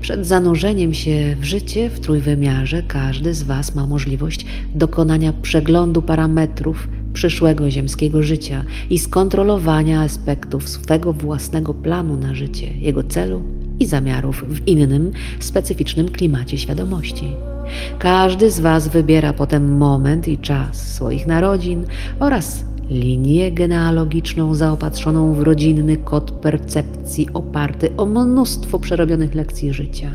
Przed zanurzeniem się w życie w trójwymiarze każdy z Was ma możliwość dokonania przeglądu parametrów przyszłego ziemskiego życia i skontrolowania aspektów swego własnego planu na życie, jego celu i zamiarów w innym, specyficznym klimacie świadomości. Każdy z Was wybiera potem moment i czas swoich narodzin oraz linię genealogiczną zaopatrzoną w rodzinny kod percepcji oparty o mnóstwo przerobionych lekcji życia.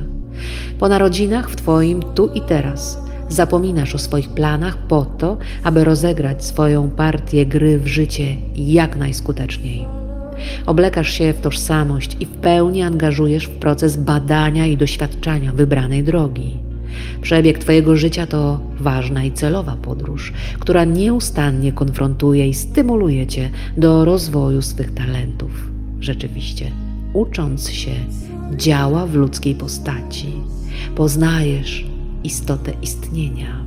Po narodzinach w Twoim tu i teraz Zapominasz o swoich planach po to, aby rozegrać swoją partię gry w życie jak najskuteczniej. Oblekasz się w tożsamość i w pełni angażujesz w proces badania i doświadczania wybranej drogi. Przebieg Twojego życia to ważna i celowa podróż, która nieustannie konfrontuje i stymuluje Cię do rozwoju swych talentów. Rzeczywiście, ucząc się, działa w ludzkiej postaci. Poznajesz, istotę istnienia.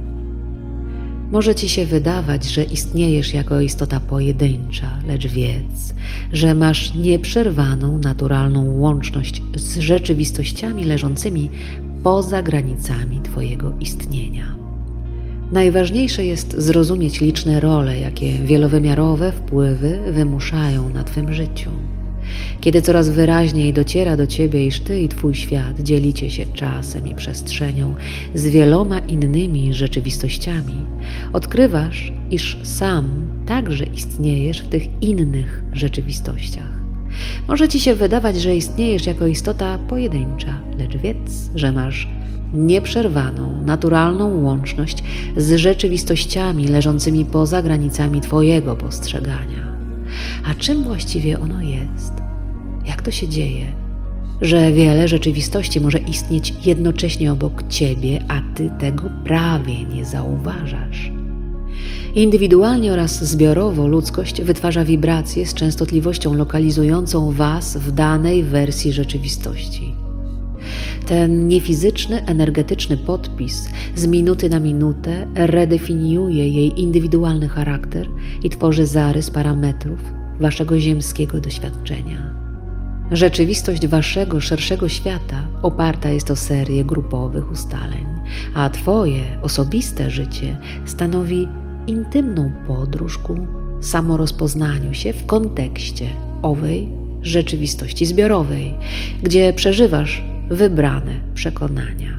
Może ci się wydawać, że istniejesz jako istota pojedyncza, lecz wiedz, że masz nieprzerwaną naturalną łączność z rzeczywistościami leżącymi poza granicami Twojego istnienia. Najważniejsze jest zrozumieć liczne role, jakie wielowymiarowe wpływy wymuszają na Twym życiu. Kiedy coraz wyraźniej dociera do Ciebie, iż Ty i Twój świat dzielicie się czasem i przestrzenią z wieloma innymi rzeczywistościami, odkrywasz, iż sam także istniejesz w tych innych rzeczywistościach. Może Ci się wydawać, że istniejesz jako istota pojedyncza, lecz wiedz, że masz nieprzerwaną, naturalną łączność z rzeczywistościami leżącymi poza granicami Twojego postrzegania. A czym właściwie ono jest? Jak to się dzieje, że wiele rzeczywistości może istnieć jednocześnie obok Ciebie, a Ty tego prawie nie zauważasz? Indywidualnie oraz zbiorowo ludzkość wytwarza wibracje z częstotliwością lokalizującą Was w danej wersji rzeczywistości. Ten niefizyczny, energetyczny podpis z minuty na minutę redefiniuje jej indywidualny charakter i tworzy zarys parametrów Waszego ziemskiego doświadczenia. Rzeczywistość Waszego szerszego świata oparta jest o serię grupowych ustaleń, a Twoje osobiste życie stanowi intymną podróż ku samorozpoznaniu się w kontekście owej rzeczywistości zbiorowej, gdzie przeżywasz wybrane przekonania.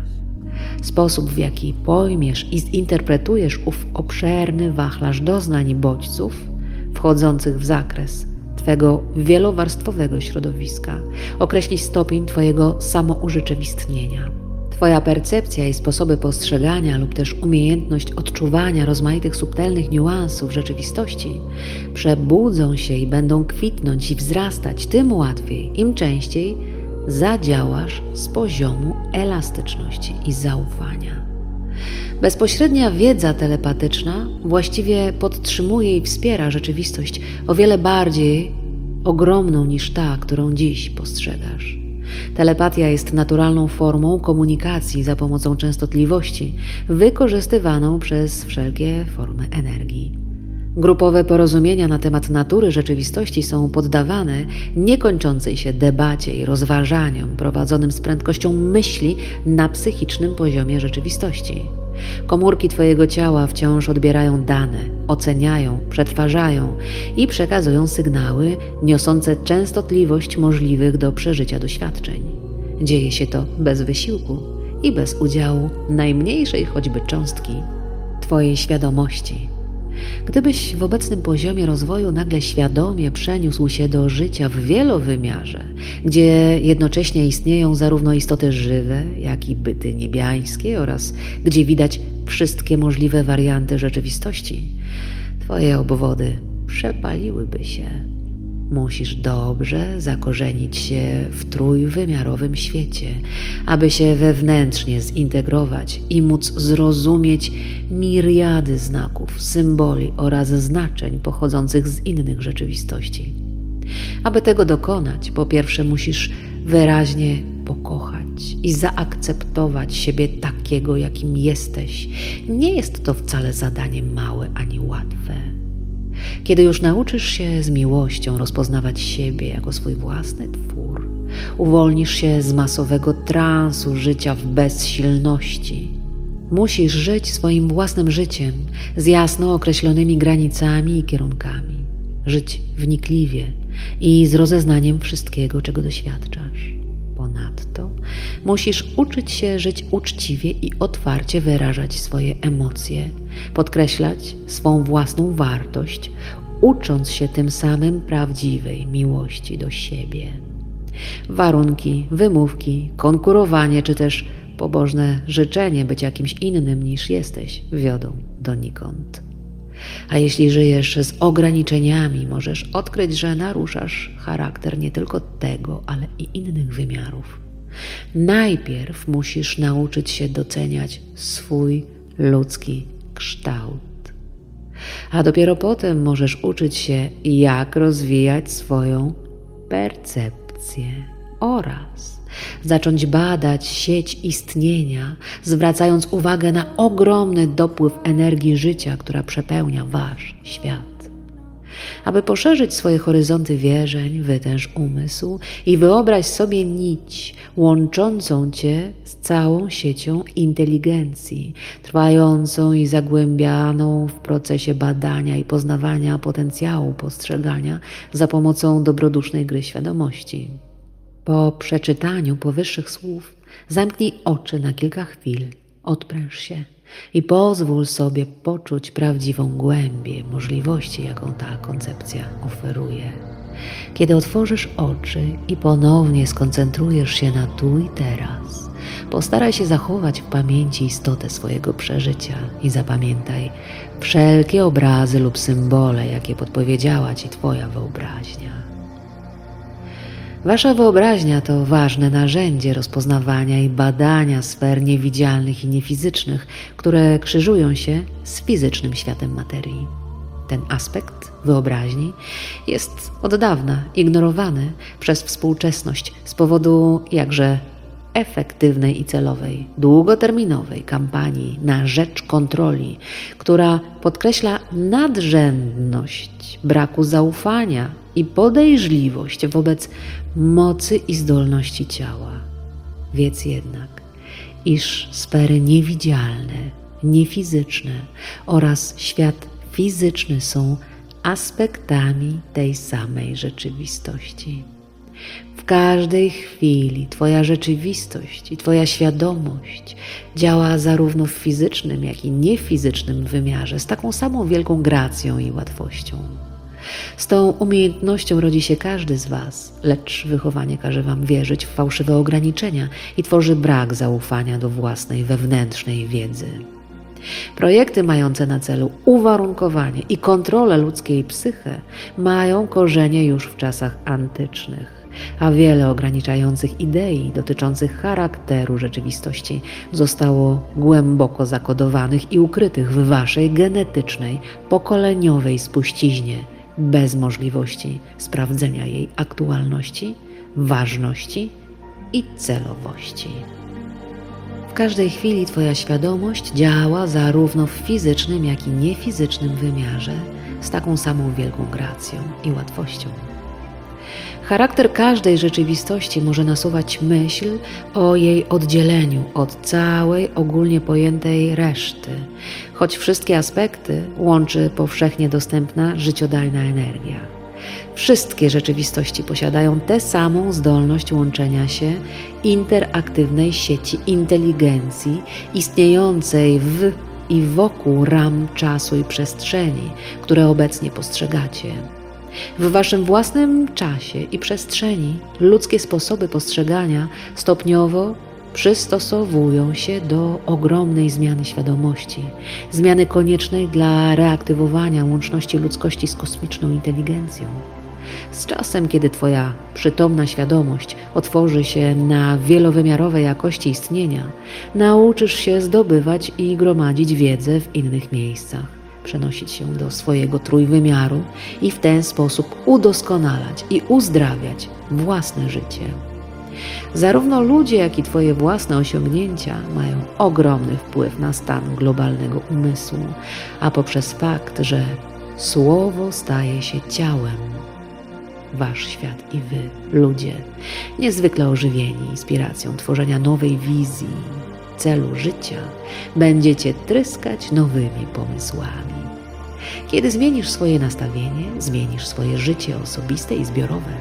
Sposób, w jaki pojmiesz i zinterpretujesz ów obszerny wachlarz doznań bodźców wchodzących w zakres Twego wielowarstwowego środowiska, określi stopień Twojego samourzeczywistnienia. Twoja percepcja i sposoby postrzegania lub też umiejętność odczuwania rozmaitych subtelnych niuansów rzeczywistości przebudzą się i będą kwitnąć i wzrastać tym łatwiej, im częściej zadziałasz z poziomu elastyczności i zaufania. Bezpośrednia wiedza telepatyczna właściwie podtrzymuje i wspiera rzeczywistość o wiele bardziej ogromną niż ta, którą dziś postrzegasz. Telepatia jest naturalną formą komunikacji za pomocą częstotliwości, wykorzystywaną przez wszelkie formy energii. Grupowe porozumienia na temat natury rzeczywistości są poddawane niekończącej się debacie i rozważaniom prowadzonym z prędkością myśli na psychicznym poziomie rzeczywistości. Komórki Twojego ciała wciąż odbierają dane, oceniają, przetwarzają i przekazują sygnały niosące częstotliwość możliwych do przeżycia doświadczeń. Dzieje się to bez wysiłku i bez udziału najmniejszej choćby cząstki Twojej świadomości Gdybyś w obecnym poziomie rozwoju nagle świadomie przeniósł się do życia w wielowymiarze, gdzie jednocześnie istnieją zarówno istoty żywe, jak i byty niebiańskie oraz gdzie widać wszystkie możliwe warianty rzeczywistości, Twoje obwody przepaliłyby się. Musisz dobrze zakorzenić się w trójwymiarowym świecie, aby się wewnętrznie zintegrować i móc zrozumieć miriady znaków, symboli oraz znaczeń pochodzących z innych rzeczywistości. Aby tego dokonać, po pierwsze musisz wyraźnie pokochać i zaakceptować siebie takiego, jakim jesteś. Nie jest to wcale zadanie małe ani łatwe. Kiedy już nauczysz się z miłością rozpoznawać siebie jako swój własny twór, uwolnisz się z masowego transu życia w bezsilności. Musisz żyć swoim własnym życiem z jasno określonymi granicami i kierunkami. Żyć wnikliwie i z rozeznaniem wszystkiego, czego doświadczasz. Ponadto musisz uczyć się żyć uczciwie i otwarcie wyrażać swoje emocje, podkreślać swą własną wartość, ucząc się tym samym prawdziwej miłości do siebie. Warunki, wymówki, konkurowanie czy też pobożne życzenie być jakimś innym niż jesteś wiodą donikąd. A jeśli żyjesz z ograniczeniami, możesz odkryć, że naruszasz charakter nie tylko tego, ale i innych wymiarów. Najpierw musisz nauczyć się doceniać swój ludzki kształt. A dopiero potem możesz uczyć się, jak rozwijać swoją percepcję oraz zacząć badać sieć istnienia, zwracając uwagę na ogromny dopływ energii życia, która przepełnia Wasz świat. Aby poszerzyć swoje horyzonty wierzeń, wytęż umysł i wyobraź sobie nić łączącą cię z całą siecią inteligencji, trwającą i zagłębianą w procesie badania i poznawania potencjału postrzegania za pomocą dobrodusznej gry świadomości. Po przeczytaniu powyższych słów zamknij oczy na kilka chwil, odpręż się i pozwól sobie poczuć prawdziwą głębię możliwości, jaką ta koncepcja oferuje. Kiedy otworzysz oczy i ponownie skoncentrujesz się na tu i teraz, postaraj się zachować w pamięci istotę swojego przeżycia i zapamiętaj wszelkie obrazy lub symbole, jakie podpowiedziała ci Twoja wyobraźnia. Wasza wyobraźnia to ważne narzędzie rozpoznawania i badania sfer niewidzialnych i niefizycznych, które krzyżują się z fizycznym światem materii. Ten aspekt wyobraźni jest od dawna ignorowany przez współczesność z powodu jakże efektywnej i celowej, długoterminowej kampanii na rzecz kontroli, która podkreśla nadrzędność braku zaufania i podejrzliwość wobec mocy i zdolności ciała. Wiedz jednak, iż sfery niewidzialne, niefizyczne oraz świat fizyczny są aspektami tej samej rzeczywistości. Każdej chwili Twoja rzeczywistość i Twoja świadomość działa zarówno w fizycznym, jak i niefizycznym wymiarze z taką samą wielką gracją i łatwością. Z tą umiejętnością rodzi się każdy z Was, lecz wychowanie każe Wam wierzyć w fałszywe ograniczenia i tworzy brak zaufania do własnej wewnętrznej wiedzy. Projekty mające na celu uwarunkowanie i kontrolę ludzkiej psychy mają korzenie już w czasach antycznych, a wiele ograniczających idei dotyczących charakteru rzeczywistości zostało głęboko zakodowanych i ukrytych w waszej genetycznej, pokoleniowej spuściźnie, bez możliwości sprawdzenia jej aktualności, ważności i celowości. W każdej chwili Twoja świadomość działa zarówno w fizycznym, jak i niefizycznym wymiarze z taką samą wielką gracją i łatwością. Charakter każdej rzeczywistości może nasuwać myśl o jej oddzieleniu od całej ogólnie pojętej reszty, choć wszystkie aspekty łączy powszechnie dostępna życiodajna energia. Wszystkie rzeczywistości posiadają tę samą zdolność łączenia się interaktywnej sieci inteligencji istniejącej w i wokół ram czasu i przestrzeni, które obecnie postrzegacie. W waszym własnym czasie i przestrzeni ludzkie sposoby postrzegania stopniowo przystosowują się do ogromnej zmiany świadomości, zmiany koniecznej dla reaktywowania łączności ludzkości z kosmiczną inteligencją. Z czasem, kiedy Twoja przytomna świadomość otworzy się na wielowymiarowe jakości istnienia, nauczysz się zdobywać i gromadzić wiedzę w innych miejscach, przenosić się do swojego trójwymiaru i w ten sposób udoskonalać i uzdrawiać własne życie. Zarówno ludzie, jak i Twoje własne osiągnięcia mają ogromny wpływ na stan globalnego umysłu, a poprzez fakt, że Słowo staje się ciałem. Wasz świat i Wy, ludzie, niezwykle ożywieni inspiracją tworzenia nowej wizji, celu życia, będziecie tryskać nowymi pomysłami. Kiedy zmienisz swoje nastawienie, zmienisz swoje życie osobiste i zbiorowe.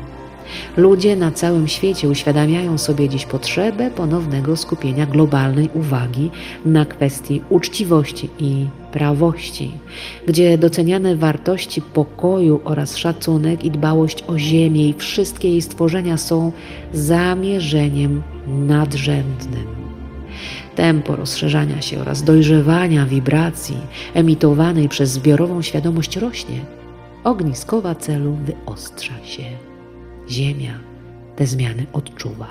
Ludzie na całym świecie uświadamiają sobie dziś potrzebę ponownego skupienia globalnej uwagi na kwestii uczciwości i prawości, gdzie doceniane wartości pokoju oraz szacunek i dbałość o ziemię i wszystkie jej stworzenia są zamierzeniem nadrzędnym. Tempo rozszerzania się oraz dojrzewania wibracji emitowanej przez zbiorową świadomość rośnie, ogniskowa celu wyostrza się. Ziemia te zmiany odczuwa.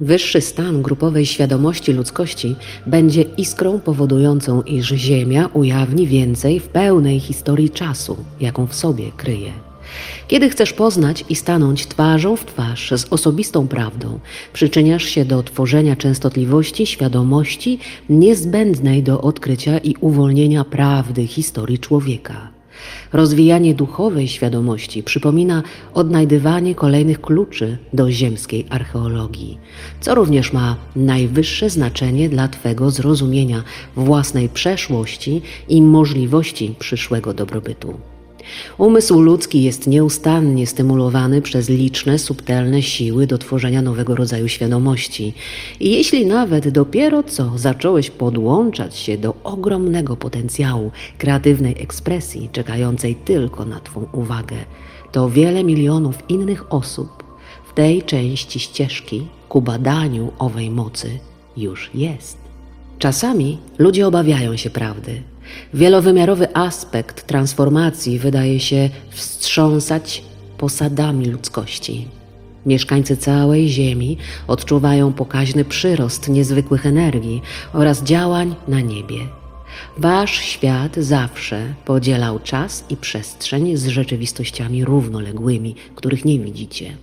Wyższy stan grupowej świadomości ludzkości będzie iskrą powodującą, iż Ziemia ujawni więcej w pełnej historii czasu, jaką w sobie kryje. Kiedy chcesz poznać i stanąć twarzą w twarz z osobistą prawdą, przyczyniasz się do tworzenia częstotliwości świadomości niezbędnej do odkrycia i uwolnienia prawdy historii człowieka. Rozwijanie duchowej świadomości przypomina odnajdywanie kolejnych kluczy do ziemskiej archeologii, co również ma najwyższe znaczenie dla Twego zrozumienia własnej przeszłości i możliwości przyszłego dobrobytu. Umysł ludzki jest nieustannie stymulowany przez liczne, subtelne siły do tworzenia nowego rodzaju świadomości. I jeśli nawet dopiero co zacząłeś podłączać się do ogromnego potencjału kreatywnej ekspresji, czekającej tylko na Twą uwagę, to wiele milionów innych osób w tej części ścieżki ku badaniu owej mocy już jest. Czasami ludzie obawiają się prawdy, Wielowymiarowy aspekt transformacji wydaje się wstrząsać posadami ludzkości. Mieszkańcy całej Ziemi odczuwają pokaźny przyrost niezwykłych energii oraz działań na niebie. Wasz świat zawsze podzielał czas i przestrzeń z rzeczywistościami równoległymi, których nie widzicie.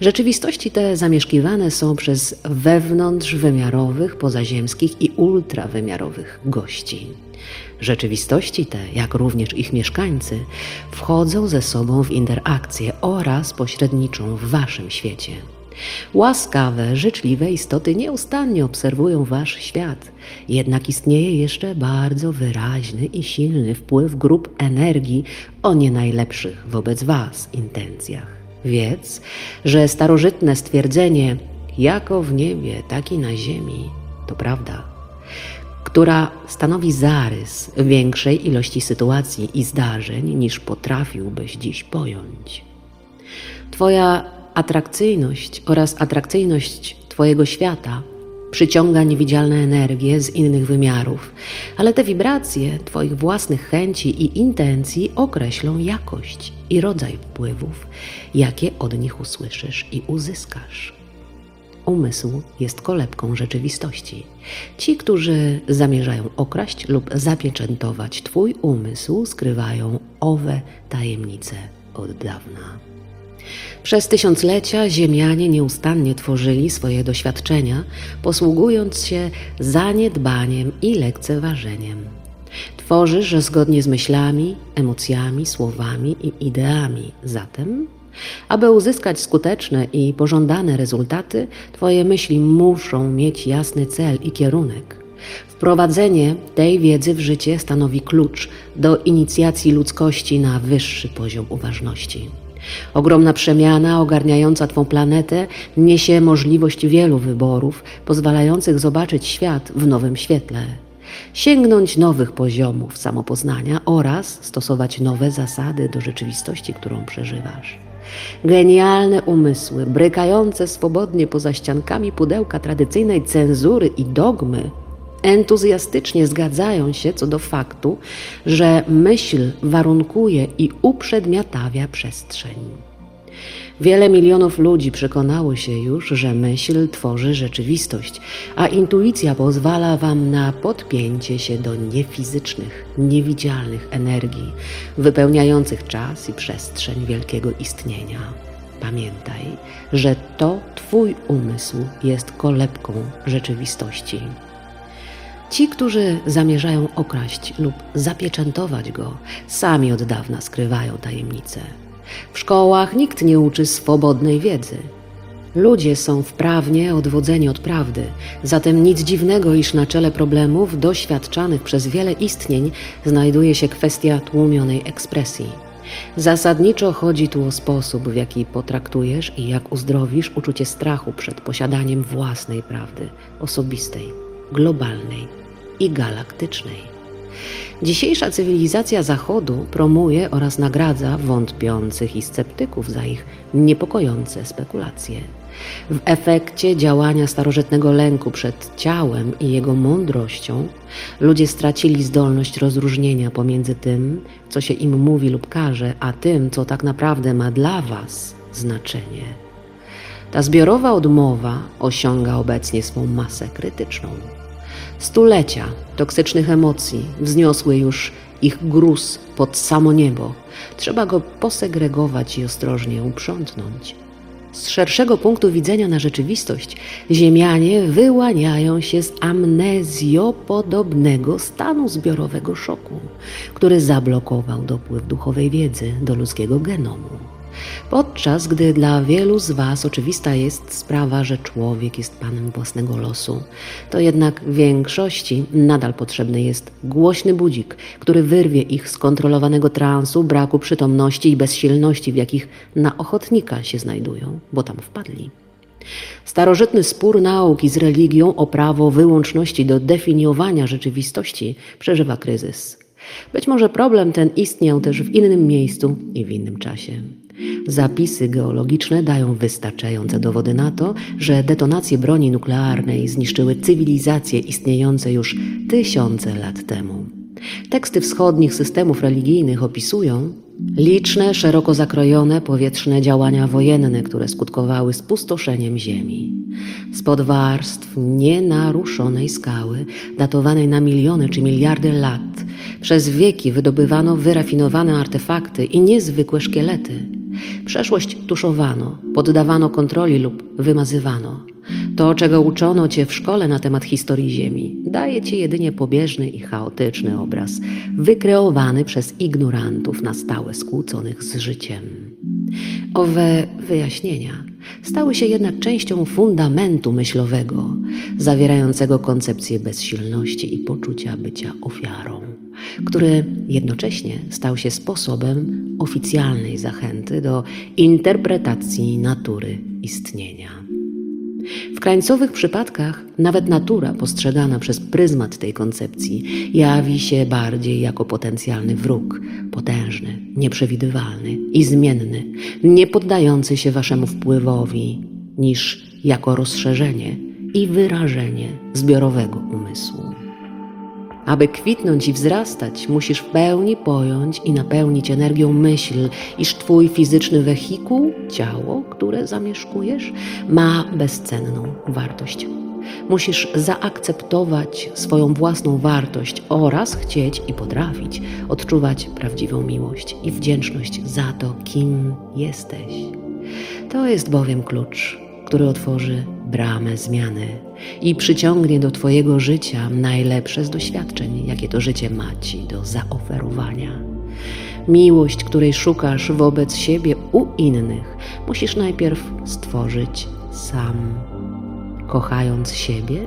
Rzeczywistości te zamieszkiwane są przez wewnątrzwymiarowych, pozaziemskich i ultrawymiarowych gości. Rzeczywistości te, jak również ich mieszkańcy, wchodzą ze sobą w interakcję oraz pośredniczą w waszym świecie. Łaskawe, życzliwe istoty nieustannie obserwują wasz świat, jednak istnieje jeszcze bardzo wyraźny i silny wpływ grup energii o nie najlepszych wobec was intencjach. Wiedz, że starożytne stwierdzenie jako w niebie, tak i na ziemi to prawda która stanowi zarys większej ilości sytuacji i zdarzeń, niż potrafiłbyś dziś pojąć. Twoja atrakcyjność oraz atrakcyjność Twojego świata przyciąga niewidzialne energie z innych wymiarów, ale te wibracje Twoich własnych chęci i intencji określą jakość i rodzaj wpływów, jakie od nich usłyszysz i uzyskasz. Umysł jest kolebką rzeczywistości. Ci, którzy zamierzają okraść lub zapieczętować Twój umysł, skrywają owe tajemnice od dawna. Przez tysiąclecia Ziemianie nieustannie tworzyli swoje doświadczenia, posługując się zaniedbaniem i lekceważeniem. Tworzysz zgodnie z myślami, emocjami, słowami i ideami. Zatem aby uzyskać skuteczne i pożądane rezultaty, Twoje myśli muszą mieć jasny cel i kierunek. Wprowadzenie tej wiedzy w życie stanowi klucz do inicjacji ludzkości na wyższy poziom uważności. Ogromna przemiana ogarniająca Twą planetę niesie możliwość wielu wyborów, pozwalających zobaczyć świat w nowym świetle, sięgnąć nowych poziomów samopoznania oraz stosować nowe zasady do rzeczywistości, którą przeżywasz. Genialne umysły, brykające swobodnie poza ściankami pudełka tradycyjnej cenzury i dogmy, entuzjastycznie zgadzają się co do faktu, że myśl warunkuje i uprzedmiotawia przestrzeń. Wiele milionów ludzi przekonało się już, że myśl tworzy rzeczywistość, a intuicja pozwala Wam na podpięcie się do niefizycznych, niewidzialnych energii, wypełniających czas i przestrzeń wielkiego istnienia. Pamiętaj, że to Twój umysł jest kolebką rzeczywistości. Ci, którzy zamierzają okraść lub zapieczętować go, sami od dawna skrywają tajemnice. W szkołach nikt nie uczy swobodnej wiedzy. Ludzie są wprawnie odwodzeni od prawdy, zatem nic dziwnego, iż na czele problemów doświadczanych przez wiele istnień znajduje się kwestia tłumionej ekspresji. Zasadniczo chodzi tu o sposób, w jaki potraktujesz i jak uzdrowisz uczucie strachu przed posiadaniem własnej prawdy, osobistej, globalnej i galaktycznej. Dzisiejsza cywilizacja Zachodu promuje oraz nagradza wątpiących i sceptyków za ich niepokojące spekulacje. W efekcie działania starożytnego lęku przed ciałem i jego mądrością, ludzie stracili zdolność rozróżnienia pomiędzy tym, co się im mówi lub każe, a tym, co tak naprawdę ma dla Was znaczenie. Ta zbiorowa odmowa osiąga obecnie swą masę krytyczną. Stulecia toksycznych emocji wzniosły już ich gruz pod samo niebo. Trzeba go posegregować i ostrożnie uprzątnąć. Z szerszego punktu widzenia na rzeczywistość, Ziemianie wyłaniają się z amnezjopodobnego stanu zbiorowego szoku, który zablokował dopływ duchowej wiedzy do ludzkiego genomu. Podczas gdy dla wielu z Was oczywista jest sprawa, że człowiek jest panem własnego losu, to jednak większości nadal potrzebny jest głośny budzik, który wyrwie ich z kontrolowanego transu, braku przytomności i bezsilności, w jakich na ochotnika się znajdują, bo tam wpadli. Starożytny spór nauki z religią o prawo wyłączności do definiowania rzeczywistości przeżywa kryzys. Być może problem ten istniał też w innym miejscu i w innym czasie. Zapisy geologiczne dają wystarczające dowody na to, że detonacje broni nuklearnej zniszczyły cywilizacje istniejące już tysiące lat temu. Teksty wschodnich systemów religijnych opisują liczne, szeroko zakrojone powietrzne działania wojenne, które skutkowały spustoszeniem ziemi. Spod warstw nienaruszonej skały, datowanej na miliony czy miliardy lat, przez wieki wydobywano wyrafinowane artefakty i niezwykłe szkielety. Przeszłość tuszowano, poddawano kontroli lub wymazywano. To, czego uczono cię w szkole na temat historii Ziemi, daje ci jedynie pobieżny i chaotyczny obraz, wykreowany przez ignorantów na stałe skłóconych z życiem. Owe wyjaśnienia stały się jednak częścią fundamentu myślowego, zawierającego koncepcję bezsilności i poczucia bycia ofiarą, który jednocześnie stał się sposobem oficjalnej zachęty do interpretacji natury istnienia. W krańcowych przypadkach nawet natura postrzegana przez pryzmat tej koncepcji jawi się bardziej jako potencjalny wróg, potężny, nieprzewidywalny i zmienny, nie poddający się waszemu wpływowi, niż jako rozszerzenie i wyrażenie zbiorowego umysłu. Aby kwitnąć i wzrastać, musisz w pełni pojąć i napełnić energią myśl, iż Twój fizyczny wehikuł, ciało, które zamieszkujesz, ma bezcenną wartość. Musisz zaakceptować swoją własną wartość oraz chcieć i potrafić odczuwać prawdziwą miłość i wdzięczność za to, kim jesteś. To jest bowiem klucz, który otworzy bramę zmiany i przyciągnie do Twojego życia najlepsze z doświadczeń, jakie to życie ma Ci do zaoferowania. Miłość, której szukasz wobec siebie u innych, musisz najpierw stworzyć sam. Kochając siebie,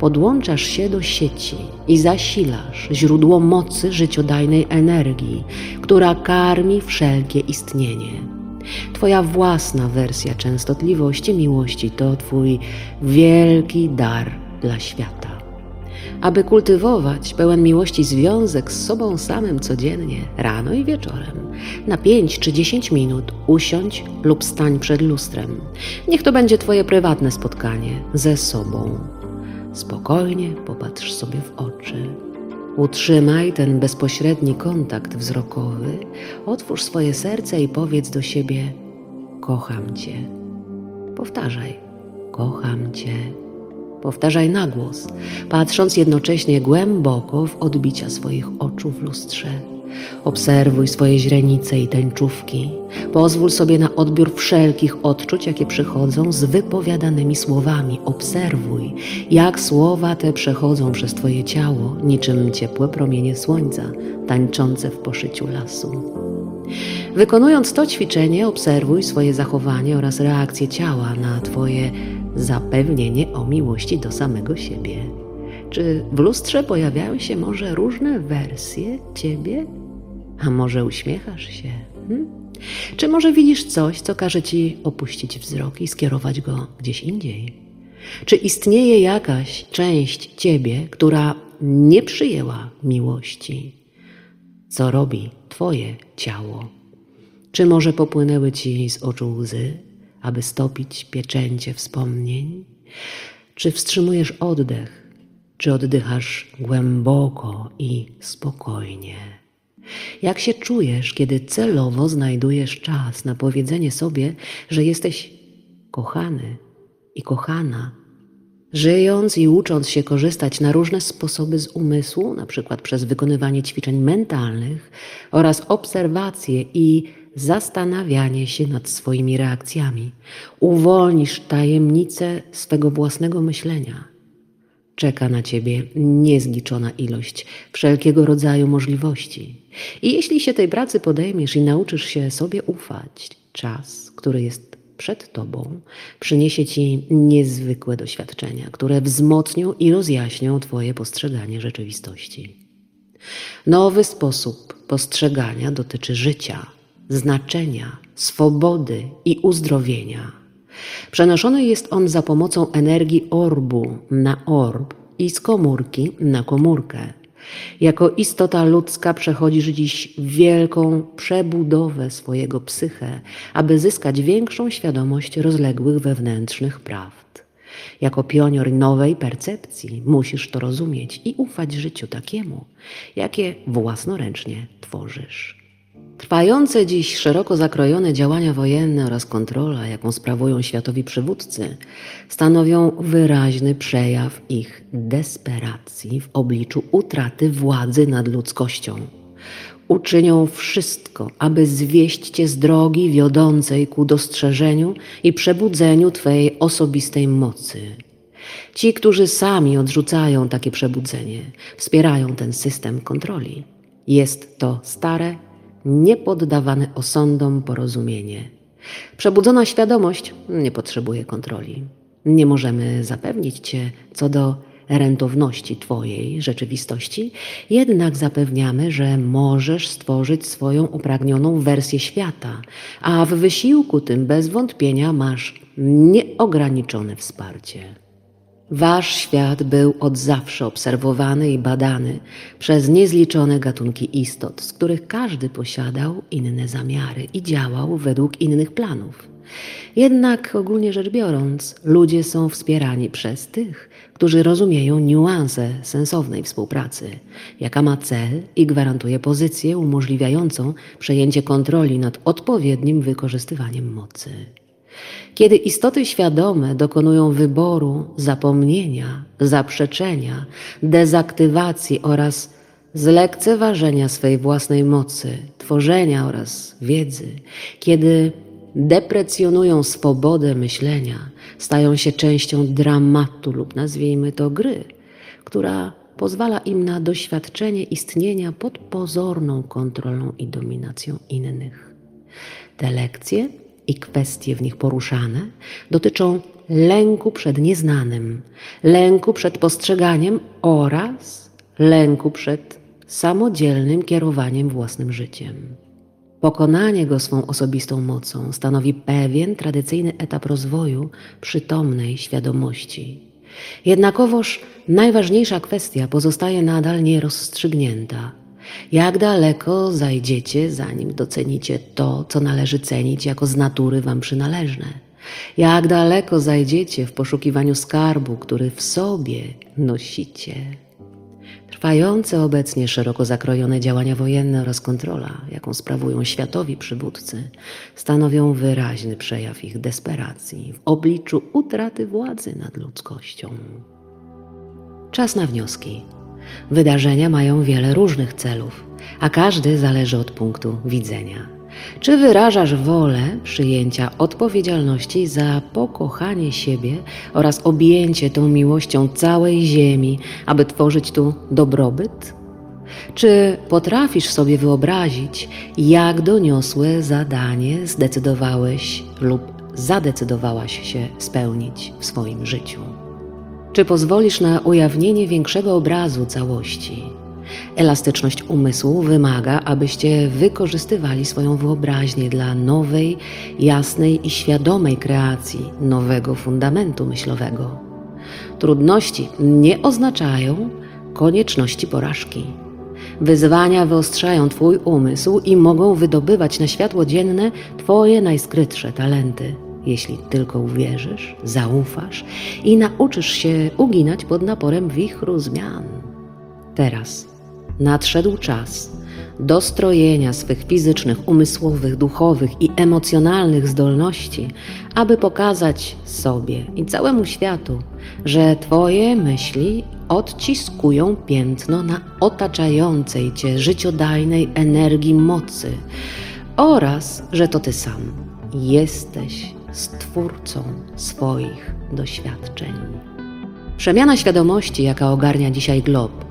podłączasz się do sieci i zasilasz źródło mocy życiodajnej energii, która karmi wszelkie istnienie Twoja własna wersja częstotliwości miłości to Twój wielki dar dla świata. Aby kultywować pełen miłości związek z sobą samym codziennie, rano i wieczorem, na pięć czy dziesięć minut usiądź lub stań przed lustrem. Niech to będzie Twoje prywatne spotkanie ze sobą. Spokojnie popatrz sobie w oczy Utrzymaj ten bezpośredni kontakt wzrokowy, otwórz swoje serce i powiedz do siebie: Kocham Cię. Powtarzaj: Kocham Cię. Powtarzaj na głos, patrząc jednocześnie głęboko w odbicia swoich oczu w lustrze. Obserwuj swoje źrenice i tęczówki. Pozwól sobie na odbiór wszelkich odczuć, jakie przychodzą z wypowiadanymi słowami. Obserwuj, jak słowa te przechodzą przez Twoje ciało, niczym ciepłe promienie słońca, tańczące w poszyciu lasu. Wykonując to ćwiczenie, obserwuj swoje zachowanie oraz reakcje ciała na Twoje zapewnienie o miłości do samego siebie. Czy w lustrze pojawiają się może różne wersje ciebie? A może uśmiechasz się? Hm? Czy może widzisz coś, co każe ci opuścić wzrok i skierować go gdzieś indziej? Czy istnieje jakaś część ciebie, która nie przyjęła miłości? Co robi twoje ciało? Czy może popłynęły ci z oczu łzy, aby stopić pieczęcie wspomnień? Czy wstrzymujesz oddech? Czy oddychasz głęboko i spokojnie? Jak się czujesz, kiedy celowo znajdujesz czas na powiedzenie sobie, że jesteś kochany i kochana? Żyjąc i ucząc się korzystać na różne sposoby z umysłu, na przykład przez wykonywanie ćwiczeń mentalnych oraz obserwację i zastanawianie się nad swoimi reakcjami. Uwolnisz tajemnicę swego własnego myślenia. Czeka na ciebie niezliczona ilość wszelkiego rodzaju możliwości. I jeśli się tej pracy podejmiesz i nauczysz się sobie ufać, czas, który jest przed tobą, przyniesie ci niezwykłe doświadczenia, które wzmocnią i rozjaśnią twoje postrzeganie rzeczywistości. Nowy sposób postrzegania dotyczy życia, znaczenia, swobody i uzdrowienia. Przenoszony jest on za pomocą energii orbu na orb i z komórki na komórkę. Jako istota ludzka przechodzisz dziś wielką przebudowę swojego psyche, aby zyskać większą świadomość rozległych wewnętrznych prawd. Jako pionier nowej percepcji musisz to rozumieć i ufać życiu takiemu, jakie własnoręcznie tworzysz. Trwające dziś szeroko zakrojone działania wojenne oraz kontrola, jaką sprawują światowi przywódcy, stanowią wyraźny przejaw ich desperacji w obliczu utraty władzy nad ludzkością. Uczynią wszystko, aby zwieść Cię z drogi wiodącej ku dostrzeżeniu i przebudzeniu Twojej osobistej mocy. Ci, którzy sami odrzucają takie przebudzenie, wspierają ten system kontroli. Jest to stare, niepoddawane osądom porozumienie. Przebudzona świadomość nie potrzebuje kontroli. Nie możemy zapewnić Cię co do rentowności Twojej rzeczywistości, jednak zapewniamy, że możesz stworzyć swoją upragnioną wersję świata, a w wysiłku tym bez wątpienia masz nieograniczone wsparcie. Wasz świat był od zawsze obserwowany i badany przez niezliczone gatunki istot, z których każdy posiadał inne zamiary i działał według innych planów. Jednak ogólnie rzecz biorąc, ludzie są wspierani przez tych, którzy rozumieją niuanse sensownej współpracy, jaka ma cel i gwarantuje pozycję umożliwiającą przejęcie kontroli nad odpowiednim wykorzystywaniem mocy. Kiedy istoty świadome dokonują wyboru zapomnienia, zaprzeczenia, dezaktywacji oraz zlekceważenia swej własnej mocy, tworzenia oraz wiedzy, kiedy deprecjonują swobodę myślenia, stają się częścią dramatu lub nazwijmy to gry, która pozwala im na doświadczenie istnienia pod pozorną kontrolą i dominacją innych. Te lekcje i kwestie w nich poruszane dotyczą lęku przed nieznanym, lęku przed postrzeganiem oraz lęku przed samodzielnym kierowaniem własnym życiem. Pokonanie go swą osobistą mocą stanowi pewien tradycyjny etap rozwoju przytomnej świadomości. Jednakowoż najważniejsza kwestia pozostaje nadal nierozstrzygnięta. Jak daleko zajdziecie, zanim docenicie to, co należy cenić jako z natury Wam przynależne? Jak daleko zajdziecie w poszukiwaniu skarbu, który w sobie nosicie? Trwające obecnie szeroko zakrojone działania wojenne oraz kontrola, jaką sprawują światowi przywódcy, stanowią wyraźny przejaw ich desperacji w obliczu utraty władzy nad ludzkością. Czas na wnioski. Wydarzenia mają wiele różnych celów, a każdy zależy od punktu widzenia. Czy wyrażasz wolę przyjęcia odpowiedzialności za pokochanie siebie oraz objęcie tą miłością całej ziemi, aby tworzyć tu dobrobyt? Czy potrafisz sobie wyobrazić, jak doniosłe zadanie zdecydowałeś lub zadecydowałaś się spełnić w swoim życiu? Czy pozwolisz na ujawnienie większego obrazu całości? Elastyczność umysłu wymaga, abyście wykorzystywali swoją wyobraźnię dla nowej, jasnej i świadomej kreacji nowego fundamentu myślowego. Trudności nie oznaczają konieczności porażki. Wyzwania wyostrzają Twój umysł i mogą wydobywać na światło dzienne Twoje najskrytsze talenty jeśli tylko uwierzysz, zaufasz i nauczysz się uginać pod naporem wichru zmian. Teraz nadszedł czas dostrojenia swych fizycznych, umysłowych, duchowych i emocjonalnych zdolności, aby pokazać sobie i całemu światu, że Twoje myśli odciskują piętno na otaczającej Cię życiodajnej energii mocy oraz że to ty sam jesteś stwórcą swoich doświadczeń. Przemiana świadomości, jaka ogarnia dzisiaj glob,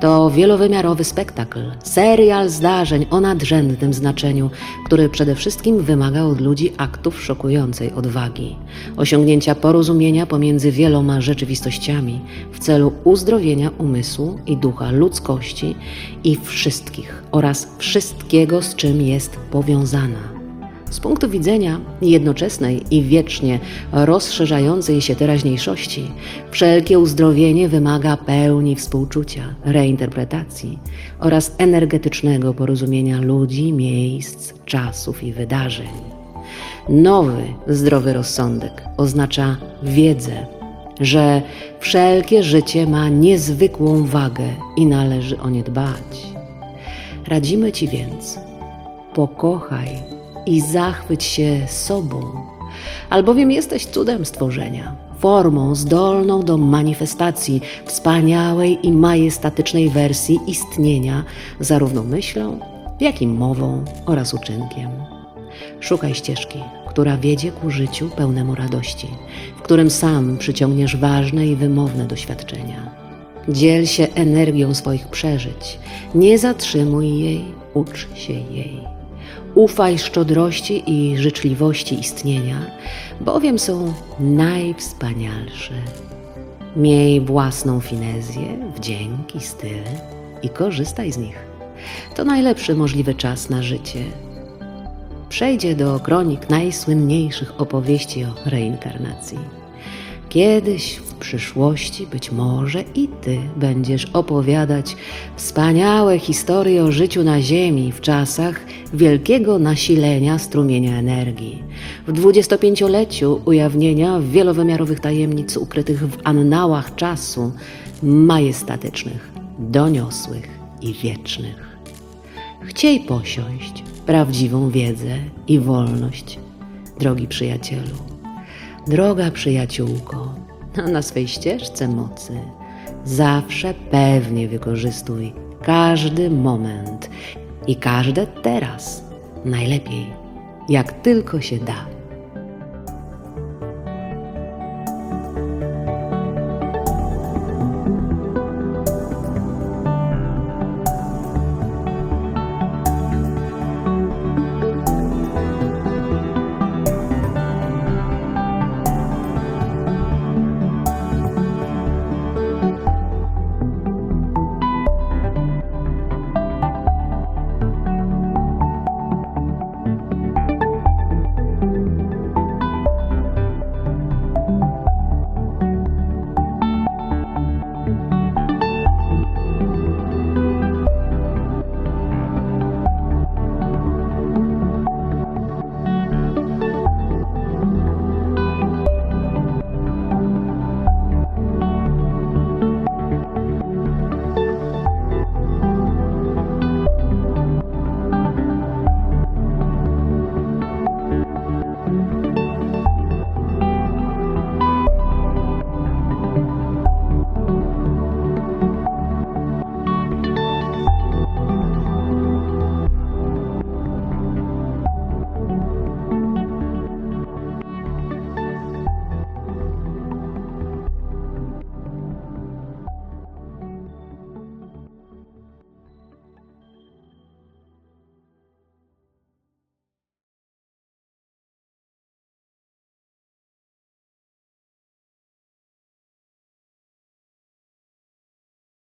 to wielowymiarowy spektakl, serial zdarzeń o nadrzędnym znaczeniu, który przede wszystkim wymaga od ludzi aktów szokującej odwagi, osiągnięcia porozumienia pomiędzy wieloma rzeczywistościami w celu uzdrowienia umysłu i ducha ludzkości i wszystkich oraz wszystkiego, z czym jest powiązana z punktu widzenia jednoczesnej i wiecznie rozszerzającej się teraźniejszości, wszelkie uzdrowienie wymaga pełni współczucia, reinterpretacji oraz energetycznego porozumienia ludzi, miejsc, czasów i wydarzeń. Nowy, zdrowy rozsądek oznacza wiedzę, że wszelkie życie ma niezwykłą wagę i należy o nie dbać. Radzimy Ci więc, pokochaj i zachwyć się sobą, albowiem jesteś cudem stworzenia, formą zdolną do manifestacji wspaniałej i majestatycznej wersji istnienia, zarówno myślą, jak i mową oraz uczynkiem. Szukaj ścieżki, która wiedzie ku życiu pełnemu radości, w którym sam przyciągniesz ważne i wymowne doświadczenia. Dziel się energią swoich przeżyć, nie zatrzymuj jej, ucz się jej. Ufaj szczodrości i życzliwości istnienia, bowiem są najwspanialsze. Miej własną finezję, wdzięk i styl i korzystaj z nich. To najlepszy możliwy czas na życie. Przejdzie do kronik najsłynniejszych opowieści o reinkarnacji. Kiedyś w przyszłości być może i Ty będziesz opowiadać wspaniałe historie o życiu na Ziemi w czasach wielkiego nasilenia strumienia energii, w dwudziestopęcioleciu ujawnienia wielowymiarowych tajemnic ukrytych w annałach czasu, majestatycznych, doniosłych i wiecznych. Chciej posiąść prawdziwą wiedzę i wolność, drogi przyjacielu Droga przyjaciółko, na swej ścieżce mocy zawsze pewnie wykorzystuj każdy moment i każde teraz najlepiej, jak tylko się da.